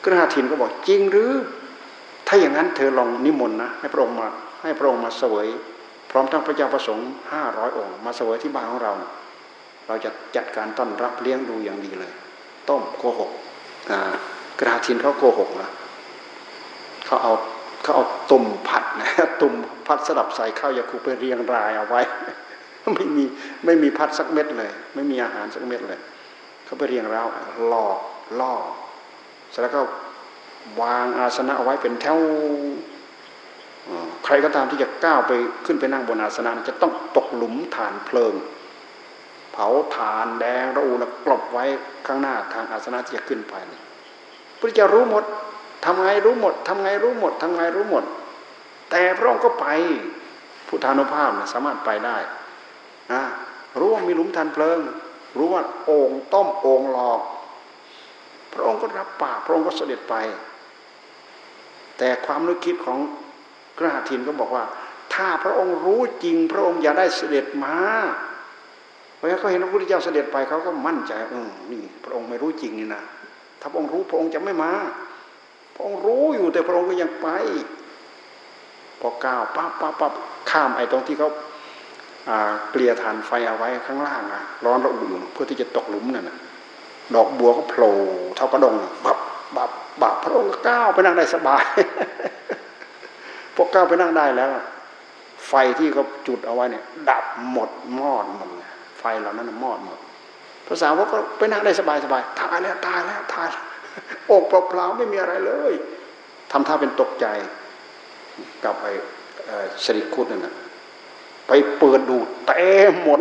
กระหาทินก็บอกจริงหรือ ถ้าอย่างนั้นเธอลองนิมนต์นะให้พระองค์มาให้พระองค์มาเสวย พร้อมทั้งพระเจ้าประสงค์ห้าร้อยองค์ มาเสวยที่บ้านของเรา เราจะจัดการต้อนรับเลี้ยงดูอย่างดีเลย ต้มโกหกอ่า กระหาทินเขาโกหกนะเขาเอาเขาเอาตุ่มผัดนะตุ่มพัดสลับใส่ข้าวยาคูไปเรียงรายเอาไว้ ไม่มีไม่มีพัดสักเม็ดเลย ไม่มีอาหารสักเม็ดเลย เขาไปเรียงราวหลอกล่อเสร็จแล้วก็วางอาสนะเอาไว้เป็นแถวใครก็ตามที่จะก้าวไปขึ้นไปนั่งบนอาสนะจะต้องตกหลุมฐานเพลิง เผาฐานแดงระอุแล้วกลบไว้ข้างหน้าทางอาสนะที่จะขึ้นไป พระเจ้ารู้หมดทำไงรู้หมดทำไงรู้หมดทำไงรู้หมด แต่พระองค์ก็ไปพุทธานุภาพนะสามารถไปได้นะรู้ว่ามีหลุมทานเพลิง รู้ว่าโอ่งต้มโอ่งหลอก พระองค์ก็รับปากพระองค์ก็เสด็จไป แต่ความนึกคิดของกระหาทินก็บอกว่า ถ้าพระองค์รู้จริง พระองค์อย่าได้เสด็จมาเพราะงั้นเขาเห็นพระพุทธเจ้าเสด็จไปเขาก็มั่นใจเออนี่ พระองค์ไม่รู้จริงนี่นะ ถ้าพระองค์รู้พระองค์จะไม่มา พระองค์รู้อยู่แต่พระองค์ก็ยังไป พอก้าวปั๊บปั๊บปั๊บข้ามไอ้ตรงที่เขาเกลี่ยฐานไฟเอาไว้ข้างล่างอะร้อนระอุอยู่เพื่อที่จะตกหลุมนั่นนะดอกบัวก็โผล่เท่ากระดงบับบับบับพระองค์ก็ก้าวไปนั่งได้สบายพอก้าวไปนั่งได้แล้ว ไฟที่เขาจุดเอาไว้เนี่ย ดับหมดมอดหมดไฟเหล่านั้นมอดหมด ภาษาวกก็ไปนั่งได้สบายสบายตายแล้วตายแล้วตายอกเปล่าๆไม่มีอะไรเลยทำท่าเป็นตกใจกับไอ้สริคุตนั่นนะไปเปิดดูเต็มหมด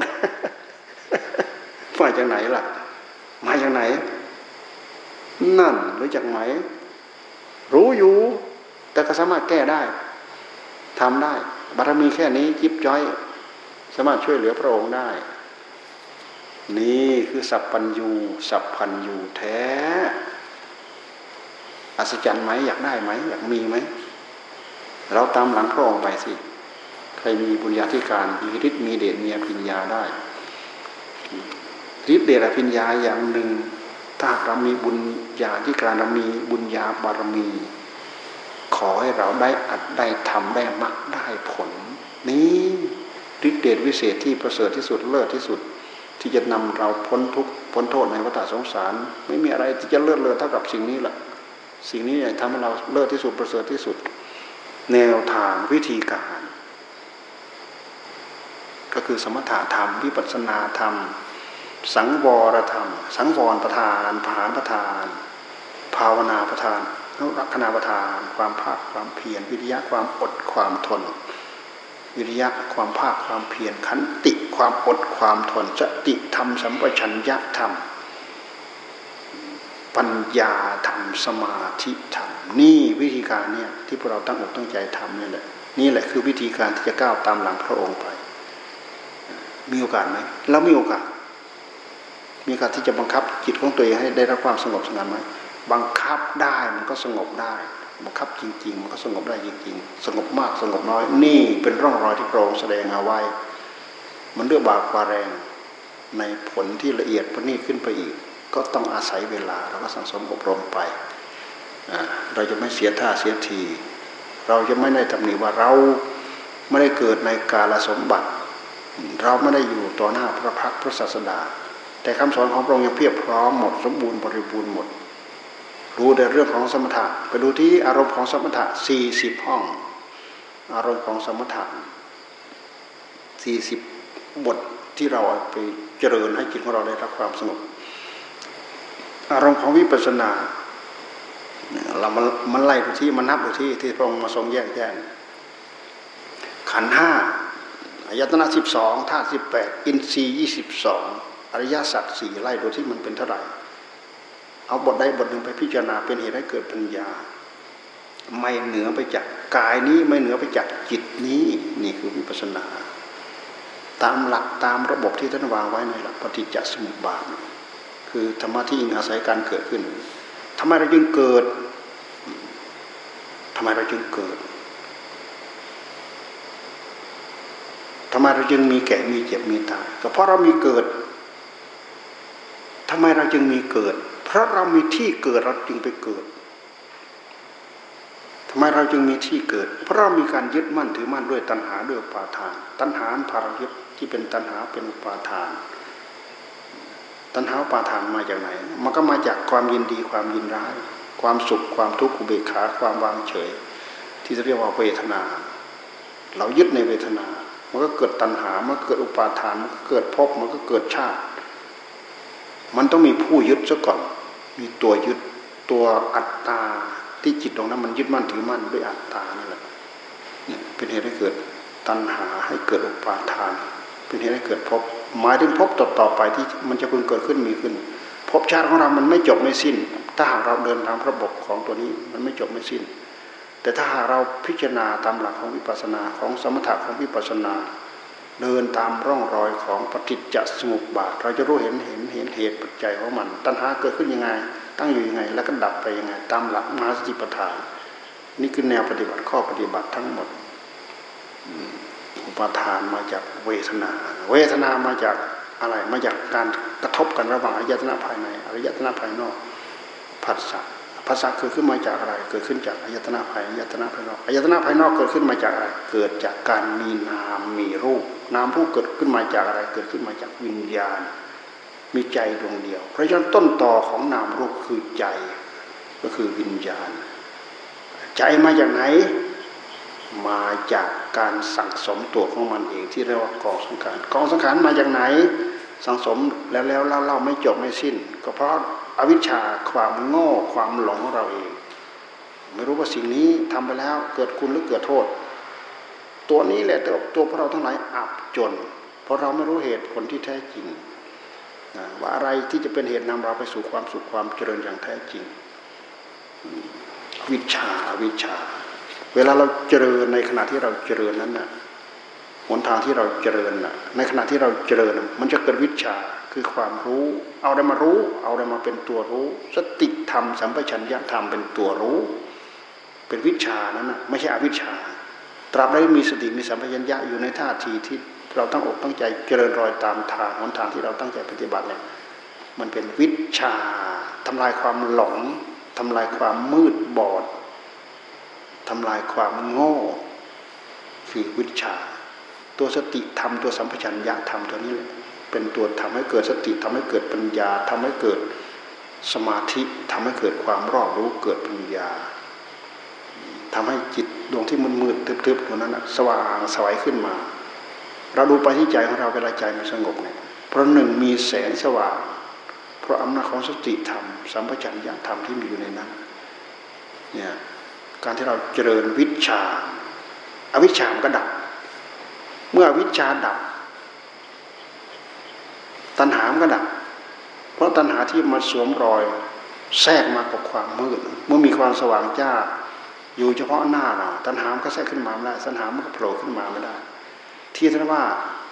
มาจากไหนล่ะ มาจากไหน นั่นรู้จักไหม รู้อยู่ แต่ก็สามารถแก้ได้ทำได้ บารมีแค่นี้ยิบจ้อย สามารถช่วยเหลือพระองค์ได้ นี่คือสัพพัญญูสัพพัญญูแท้อัศจรรย์ไหมอยากได้ไหมอยากมีไหมเราตามหลังพระองค์ไปสิใครมีบุญญาธิการมีฤทธิ์มีเดชมีอภิญญาได้ฤทธิ์เดชอภิญญาอย่างหนึ่งถ้าเรามีบุญญาธิการเรามีบุญญาบารมี ขอให้เราได้อัดได้ทำได้มักได้ผล นี้ฤทธิ์เดชวิเศษที่ประเสริฐที่สุดเลิศที่สุด ที่จะนำเราพ้นทุกพ้นโทษในวัฏสงสาร ไม่มีอะไรที่จะเลิศเลอเท่ากับสิ่งนี้แหละสิ่งนี้ทำให้เราเลิศที่สุดประเสริฐที่สุด แนวทางวิธีการ ก็คือสมถะธรรม วิปัสนาธรรม สังวรธรรม สังวรประธานผานประธาน ภาวนาประธานนุรักษณาประธาน ความภาคความเพียรวิริยะความอดความทน วิริยะความภาคความเพียรขันติความอดความทนสติธรรมสัมปชัญญะธรรม ปัญญาธรรมสมาธิธรรม นี่วิธีการเนี่ยที่พวกเราตั้งอกตั้งใจทำนี่แหละนี่แหละคือวิธีการที่จะก้าวตามหลังพระองค์ไป มีโอกาสไหมเรามีโอกาส มีโอกาสที่จะบังคับจิตของตัวเองให้ได้รับความสงบสงัดไหมบังคับได้มันก็สงบได้ บังคับจริง ๆ มันก็สงบได้จริง ๆ สงบมากสงบน้อย นี่เป็นร่องรอยที่พระองค์แสดงเอาไว้ มันเรื่องบากกว่าแรงในผลที่ละเอียดพระนี่ขึ้นไปอีก ก็ต้องอาศัยเวลาเราก็สังสมอบรมไป เราจะไม่เสียท่าเสียที เราจะไม่ได้ตำหนิว่าเราไม่ได้เกิดในกาลสมบัติ เราไม่ได้อยู่ต่อหน้าพระพักพระศาสดา แต่คำสอนของพระองค์ยังเพียบพร้อมหมดสมบูรณ์บริบูรณ์หมด รู้แต่เรื่องของสมถะไปดูที่อารมณ์ของสมถะสี่สิบห้อง อารมณ์ของสมถะสี่สิบบทที่เราไปเจริญให้จิตของเราได้รับความสงบอารมณ์ของวิปัสสนาเรามันมันไล่ดูที่มันนับดูที่ที่พระองค์มาทรงแยกแยะขันห้าอายตนะสิบสองธาตุสิบแปดอินทรีย์ยี่สิบสองอริยสัจสี่ไล่ดูที่มันเป็นเท่าไหร่ เอาบทใดบทหนึ่งไปพิจารณาเป็นเหตุให้เกิดปัญญา ไม่เหนือไปจากกายนี้ไม่เหนือไปจากจิตนี้นี่คือวิปัสนา ตามหลักตามระบบที่ท่านวางไว้ในหลักปฏิจจสมุปบาทคือธรรมะที่อิงอาศัยการเกิดขึ้นทำไมเราจึงเกิดทำไมเราจึงเกิดทำไมเราจึงมีแก่มีเจ็บมีตายก็เพราะเรามีเกิดทำไมเราจึงมีเกิด เพราะเรามีที่เกิดเราจึงไปเกิดทำไมเราจึงมีที่เกิด เพราะเรามีการยึดมั่นถือมั่นด้วยตัณหาด้วยอุปาทาน ตัณหาพารายึดที่เป็นตัณหาเป็นอุปาทาน ตัณหาอุปาทานมาจากไหน มันก็มาจากความยินดีความยินร้าย ความสุขความทุกข์อุเบกขาความวางเฉย ที่เรียกว่าเวทนา เรายึดในเวทนา มันก็เกิดตัณหา มันเกิดอุปาทาน มันก็เกิดภพมันก็เกิดชาติ มันต้องมีผู้ยึดซะก่อน มีตัวยึดตัวอัตตาที่จิตตรงนั้นมันยึดมั่นถือมั่นด้วยอัตตานั่นแหละเนี่ยเป็นเหตุให้เกิดตัณหาให้เกิดอุปาทาน เป็นเหตุให้เกิดภพหมายถึงภพต่อต่อไปที่มันจะพึงเกิดขึ้นมีขึ้นภพชาติของเรา มันไม่จบไม่สิ้น ถ้าหากเราเดินตามระบบของตัวนี้มันไม่จบไม่สิ้น แต่ถ้าหากเราพิจารณาตามหลักของวิปัสสนาของสมถะของวิปัสสนา เดินตามร่องรอยของปฏิจจสมุปบาท เราจะรู้เห็นเห็นเห็นเหตุปัจจัยของมัน ตัณหาเกิดขึ้นยังไง ตั้งอยู่ยังไง แล้วก็ดับไปยังไง ตามหลักมหาสติปัฏฐานนี่คือแนวปฏิบัติข้อปฏิบัติทั้งหมดอุปทานมาจากเวทนา เวทนามาจากอะไรมาจากการกระทบกันระหว่างอายตนะภายในอายตนะภายนอกผัสสะ ผัสสะเกิดขึ้นมาจากอะไร เกิดขึ้นจากอายตนะภายอายตนะภายนอกอายตนะภายนอกเกิดขึ้นมาจากอะไร เกิดจากการมีนามมีรูป นามรูปเกิดขึ้นมาจากอะไร เกิดขึ้นมาจากวิญญาณ มีใจดวงเดียว เพราะฉะนั้นต้นต่อของนามรูปคือใจ ก็คือวิญญาณ ใจมาจากไหน มาจากการสั่งสมตัวของมันเองที่เรียกว่ากองสังขารกองสังขารมาจากไหน สังสมแล้วแล้วเล่าเล่าไม่จบไม่สิ้น ก็เพราะ อวิชชาความโง่ความหลงของเราเอง ไม่รู้ว่าสิ่งนี้ทำไปแล้วเกิดคุณหรือเกิดโทษ ตัวนี้แหละตัวตัวพวกเราทั้งหลายอับจน เพราะเราไม่รู้เหตุผลที่แท้จริงว่าอะไรที่จะเป็นเหตุนำเราไปสู่ความสุขความเจริญอย่างแท้จริง วิชาวิชา เวลาเราเจริญในขณะที่เราเจริญนั้นน่ะหนทางที่เราเจริญน่ะในขณะที่เราเจริญมันจะเกิดวิชา คือความรู้ เอาอะไรมารู้ เอาอะไรมาเป็นตัวรู้ สติธรรมสัมปชัญญะธรรมเป็นตัวรู้ เป็นวิชานั้นนะไม่ใช่อวิชา ตราบใดมีสติมีสัมปชัญญะอยู่ในท่าทีที่เราตั้งอกตั้งใจเจริญรอยตามทางหนทางที่เราตั้งใจปฏิบัติเนี่ยมันเป็นวิชาทำลายความหลงทำลายความมืดบอดทำลายความโง่ คือวิชา ตัวสติธรรมตัวสัมปชัญญะธรรมตัวนี้ เป็นตัวทำให้เกิดสติทำให้เกิดปัญญาทำให้เกิดสมาธิทำให้เกิดความรอบรู้เกิดปัญญาทำให้จิตดวงที่มันมืดทึบๆตัวนั้นสว่างสวัยขึ้นมา เราดูไปที่ใจของเราเวลาใจมันสงบเนี่ยเพราะหนึ่งมีแสงสว่าง เพราะอำนาจของสติธรรมสัมปชัญญะธรรมที่มีอยู่ในนั้นเนี่ยการที่เราเจริญวิชาอาวิชามันก็ดับ เมื่อวิชาดับ ตัณหามันก็ดับ เพราะตัณหาที่มาสวมรอย แทรกมากับความมืด เมื่อมีความสว่างจ้า อยู่เฉพาะหน้าเราตัณหามันก็แทรกขึ้นมาไม่ได้ตัณหามันก็โผล่ขึ้นมาไม่ได้ ที่ท่านว่า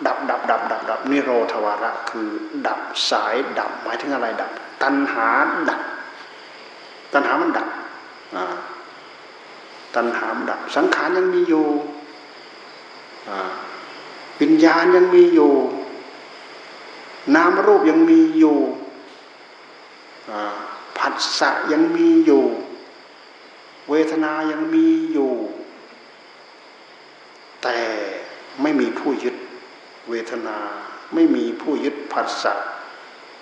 ดับดับดับดับดับนิโรธวาระ คือ ดับสายดับหมายถึงอะไรดับ ตัณหาดับ ตัณหามันดับตัณหามดับ สังขารยังมีอยู่วิญญาณยังมีอยู่ นามรูปยังมีอยู่ผัสสะยังมีอยู่ เวทนายังมีอยู่ แต่ไม่มีผู้ยึดเวทนา ไม่มีผู้ยึดผัสสะ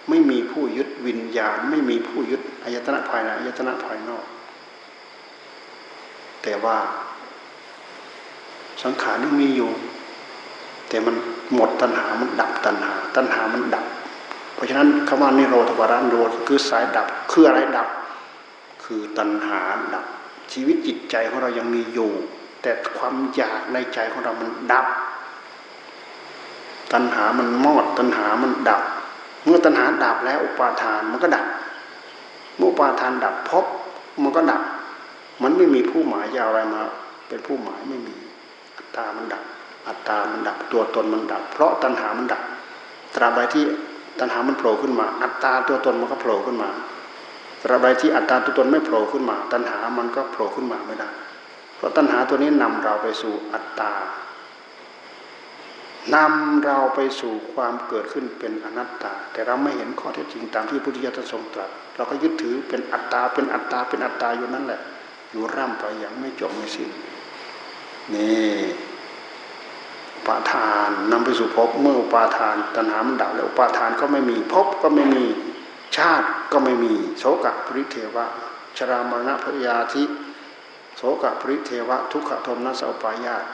ไม่มีผู้ยึดวิญญาณ ไม่มีผู้ยึดอายตนะภายในอายตนะภายนอก แต่ว่า สังขารนี่มีอยู่ แต่มันหมดตัณหา มันดับตัณหา ตัณหามันดับ เพราะฉะนั้นคำว่านิโรธวาระนิโรธคือสายดับ คืออะไรดับ คือตัณหาดับ ชีวิตจิตใจของเรายังมีอยู่ แต่ความอยากในใจของเรามันดับ ตัณหามันมอด ตัณหามันดับ เมื่อตัณหาดับแล้วอุปาทานมันก็ดับ เมื่ออุปาทานดับพบมันก็ดับ มันไม่มีผู้หมายจะอะไรมา เป็นผู้หมายไม่มีตามันดับ อัตตามันดับตัวตนมันดับ เพราะตัณหามันดับ ตราบใดที่ตัณหามันโผล่ขึ้นมา อัตตาตัวตนมันก็โผล่ขึ้นมาตราบใดที่อัตตาตัวตนไม่โผล่ขึ้นมา ตัณหามันก็โผล่ขึ้นมาไม่ได้ เพราะตัณหาตัวนี้นำเราไปสู่อัตตานำเราไปสู่ความเกิดขึ้นเป็นอนัตตา แต่เราไม่เห็นข้อเท็จจริงตามที่พุทธิยถาทรงตรัสเราก็ยึดถือเป็นอัตตาเป็นอัตตาเป็นอัตตาอยู่นั่นแหละ อยู่ร่ำไปอย่างไม่จบไม่สิ้นนี่ ปาทานนำไปสู่ภพเมื่อปาทานตัณหามันดับแล้วปาทานก็ไม่มีภพก็ไม่มีชาติก็ไม่มีโสกะปริเทวะ ชรามรณะพยาธิโสกะปริเทวะ ทุกขโทมนัสอุปายาต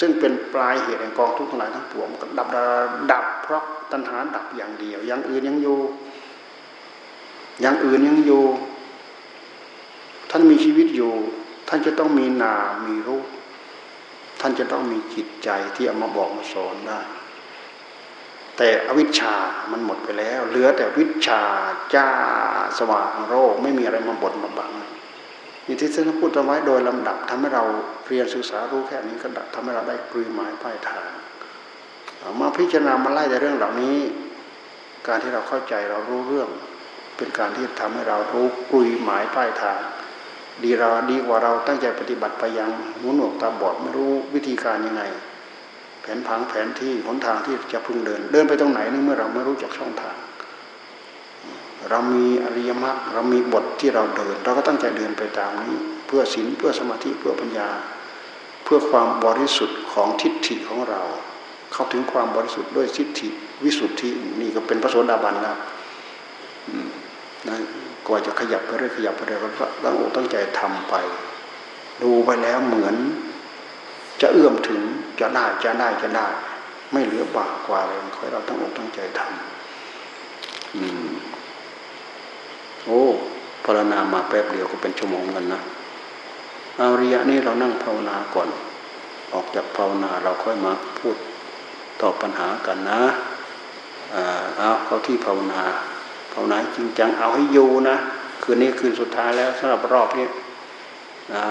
ซึ่งเป็นปลายเหตุแห่งกองทุกข์ทั้งหลายทั้งปวงก็ดับดับเพราะตัณหาดับอย่างเดียวอย่างอื่นยังอยู่อย่างอื่นยังอยู่ ท่านมีชีวิตอยู่ ท่านจะต้องมีนา มีรูป ท่านจะต้องมีจิตใจที่เอามาบอกมาสอนได้ แต่อวิชชามันหมดไปแล้ว เหลือแต่วิชาจ้าสว่างโรคไม่มีอะไรมาบดมาบังนี่ที่ท่านพูดเอาไว้โดยลำดับทำให้เราเรียนศึกษารู้แค่นี้ก็ทำให้เราได้กลุยหมายป้ายทางเอามาพิจารณามาไล่แต่เรื่องเหล่านี้ การที่เราเข้าใจเรารู้เรื่อง เป็นการที่ทำให้เรารู้กลุยหมายป้ายทาง ดีเราดีกว่าเราตั้งใจปฏิบัติไปยังหูหนวกตาบอดไม่รู้วิธีการยังไง แผนผังแผนที่หนทางที่จะพึงเดิน เดินไปตรงไหนนี่เมื่อเราไม่รู้จักช่องทาง เรามีอริยมรรคเรามีบทที่เราเดิน เราก็ตั้งใจเดินไปตามนี้ เพื่อศีลเพื่อสมาธิเพื่อปัญญา เพื่อความบริสุทธิ์ของทิฏฐิของเรา เข้าถึงความบริสุทธิ์ด้วยทิฏฐิวิสุทธินี่ก็เป็นพระโสดาบันแล้วนะ กว่าจะขยับไปเรื่อยขยับไปเรื่อยก็ตั้งอกตั้งใจทำไป ดูไปแล้วเหมือน จะเอื้อมถึงจะได้จะได้จะได้ ไม่เหลือบากกว่าเลยขอให้เราตั้งอกตั้งใจทำอืม โอ้ภาวนามาแป๊บเดียวก็เป็นชั่วโมงกันนะอาระยะนี้เรานั่งภาวนาก่อน ออกจากภาวนาเราค่อยมาพูดตอบปัญหากันนะ เอาเข้าที่ภาวนา ภาวนาจริงจังเอาให้อยู่นะคืนนี้คืนสุดท้ายแล้วสำหรับรอบนี้นะ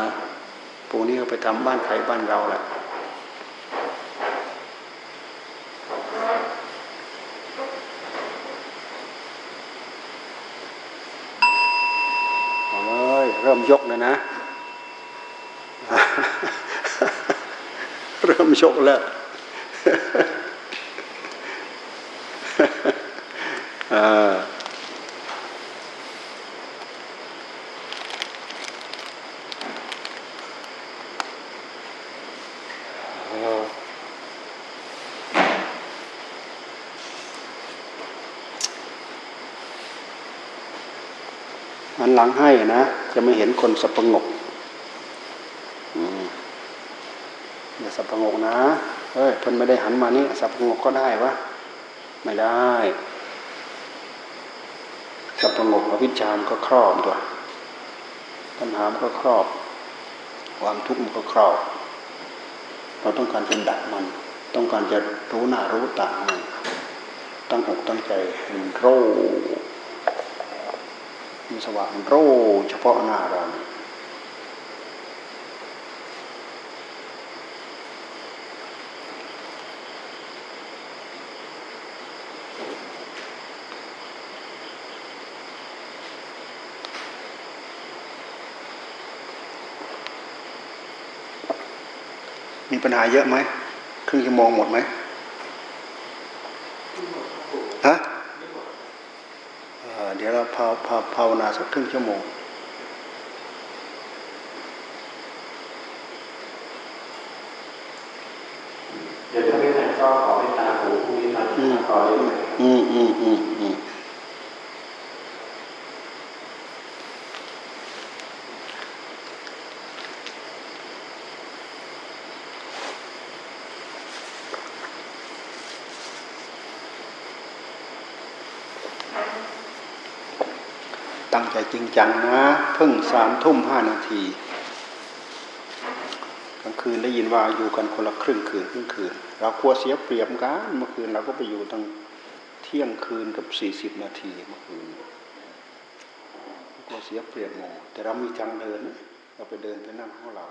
ปูนี้ก็ไปทำบ้านใครบ้านเราแหละเอาเลยเริ่มยกเลยนะ เริ่มยกแล้ว ลังให้นะ จะไม่เห็นคนสับประงกอย่าสับประงกนะเฮ้ยเพิ่นไม่ได้หันมานี่สับประงกก็ได้วะไม่ได้สับประงกอวิชามนก็ครอบตัวปัญหามนก็ครอบ ความทุกข์มันก็ครอบ เราต้องการจะดับมัน ต้องการจะรู้หน้ารู้ตามันตั้งอกตั้งใจให้มันรมัน สว่างโรเฉพาะหน้าเรามีปัญหาเยอะไหมครึ่งชั่วโมงหมดไหมฮะเอ่อเดี๋ยวเรา ภาวภาวภาวนาสักครึ่งชั่วโมง เดี๋ยวถ้าไม่ทันก็ขอให้ตาหูพรุ่งนี้ทันอืมขอเลยอืมอืมอืมอืมตั้งใจริงจังนะเพิ่งสามทุ่มห้านาทีกลางคืนได้ยินว่าอยู่กันคนละครึ่งคืนครึ่งคืน เรากลัวเสียเปรียบกันเมื่อคืนเราก็ไปอยู่ตั้งเที่ยงคืนกับสี่สิบนาทีเมื่อคืนกลัวเสียเปรียบหมแต่เรามีจังเดิน เราไปเดินไปนั่งของเรา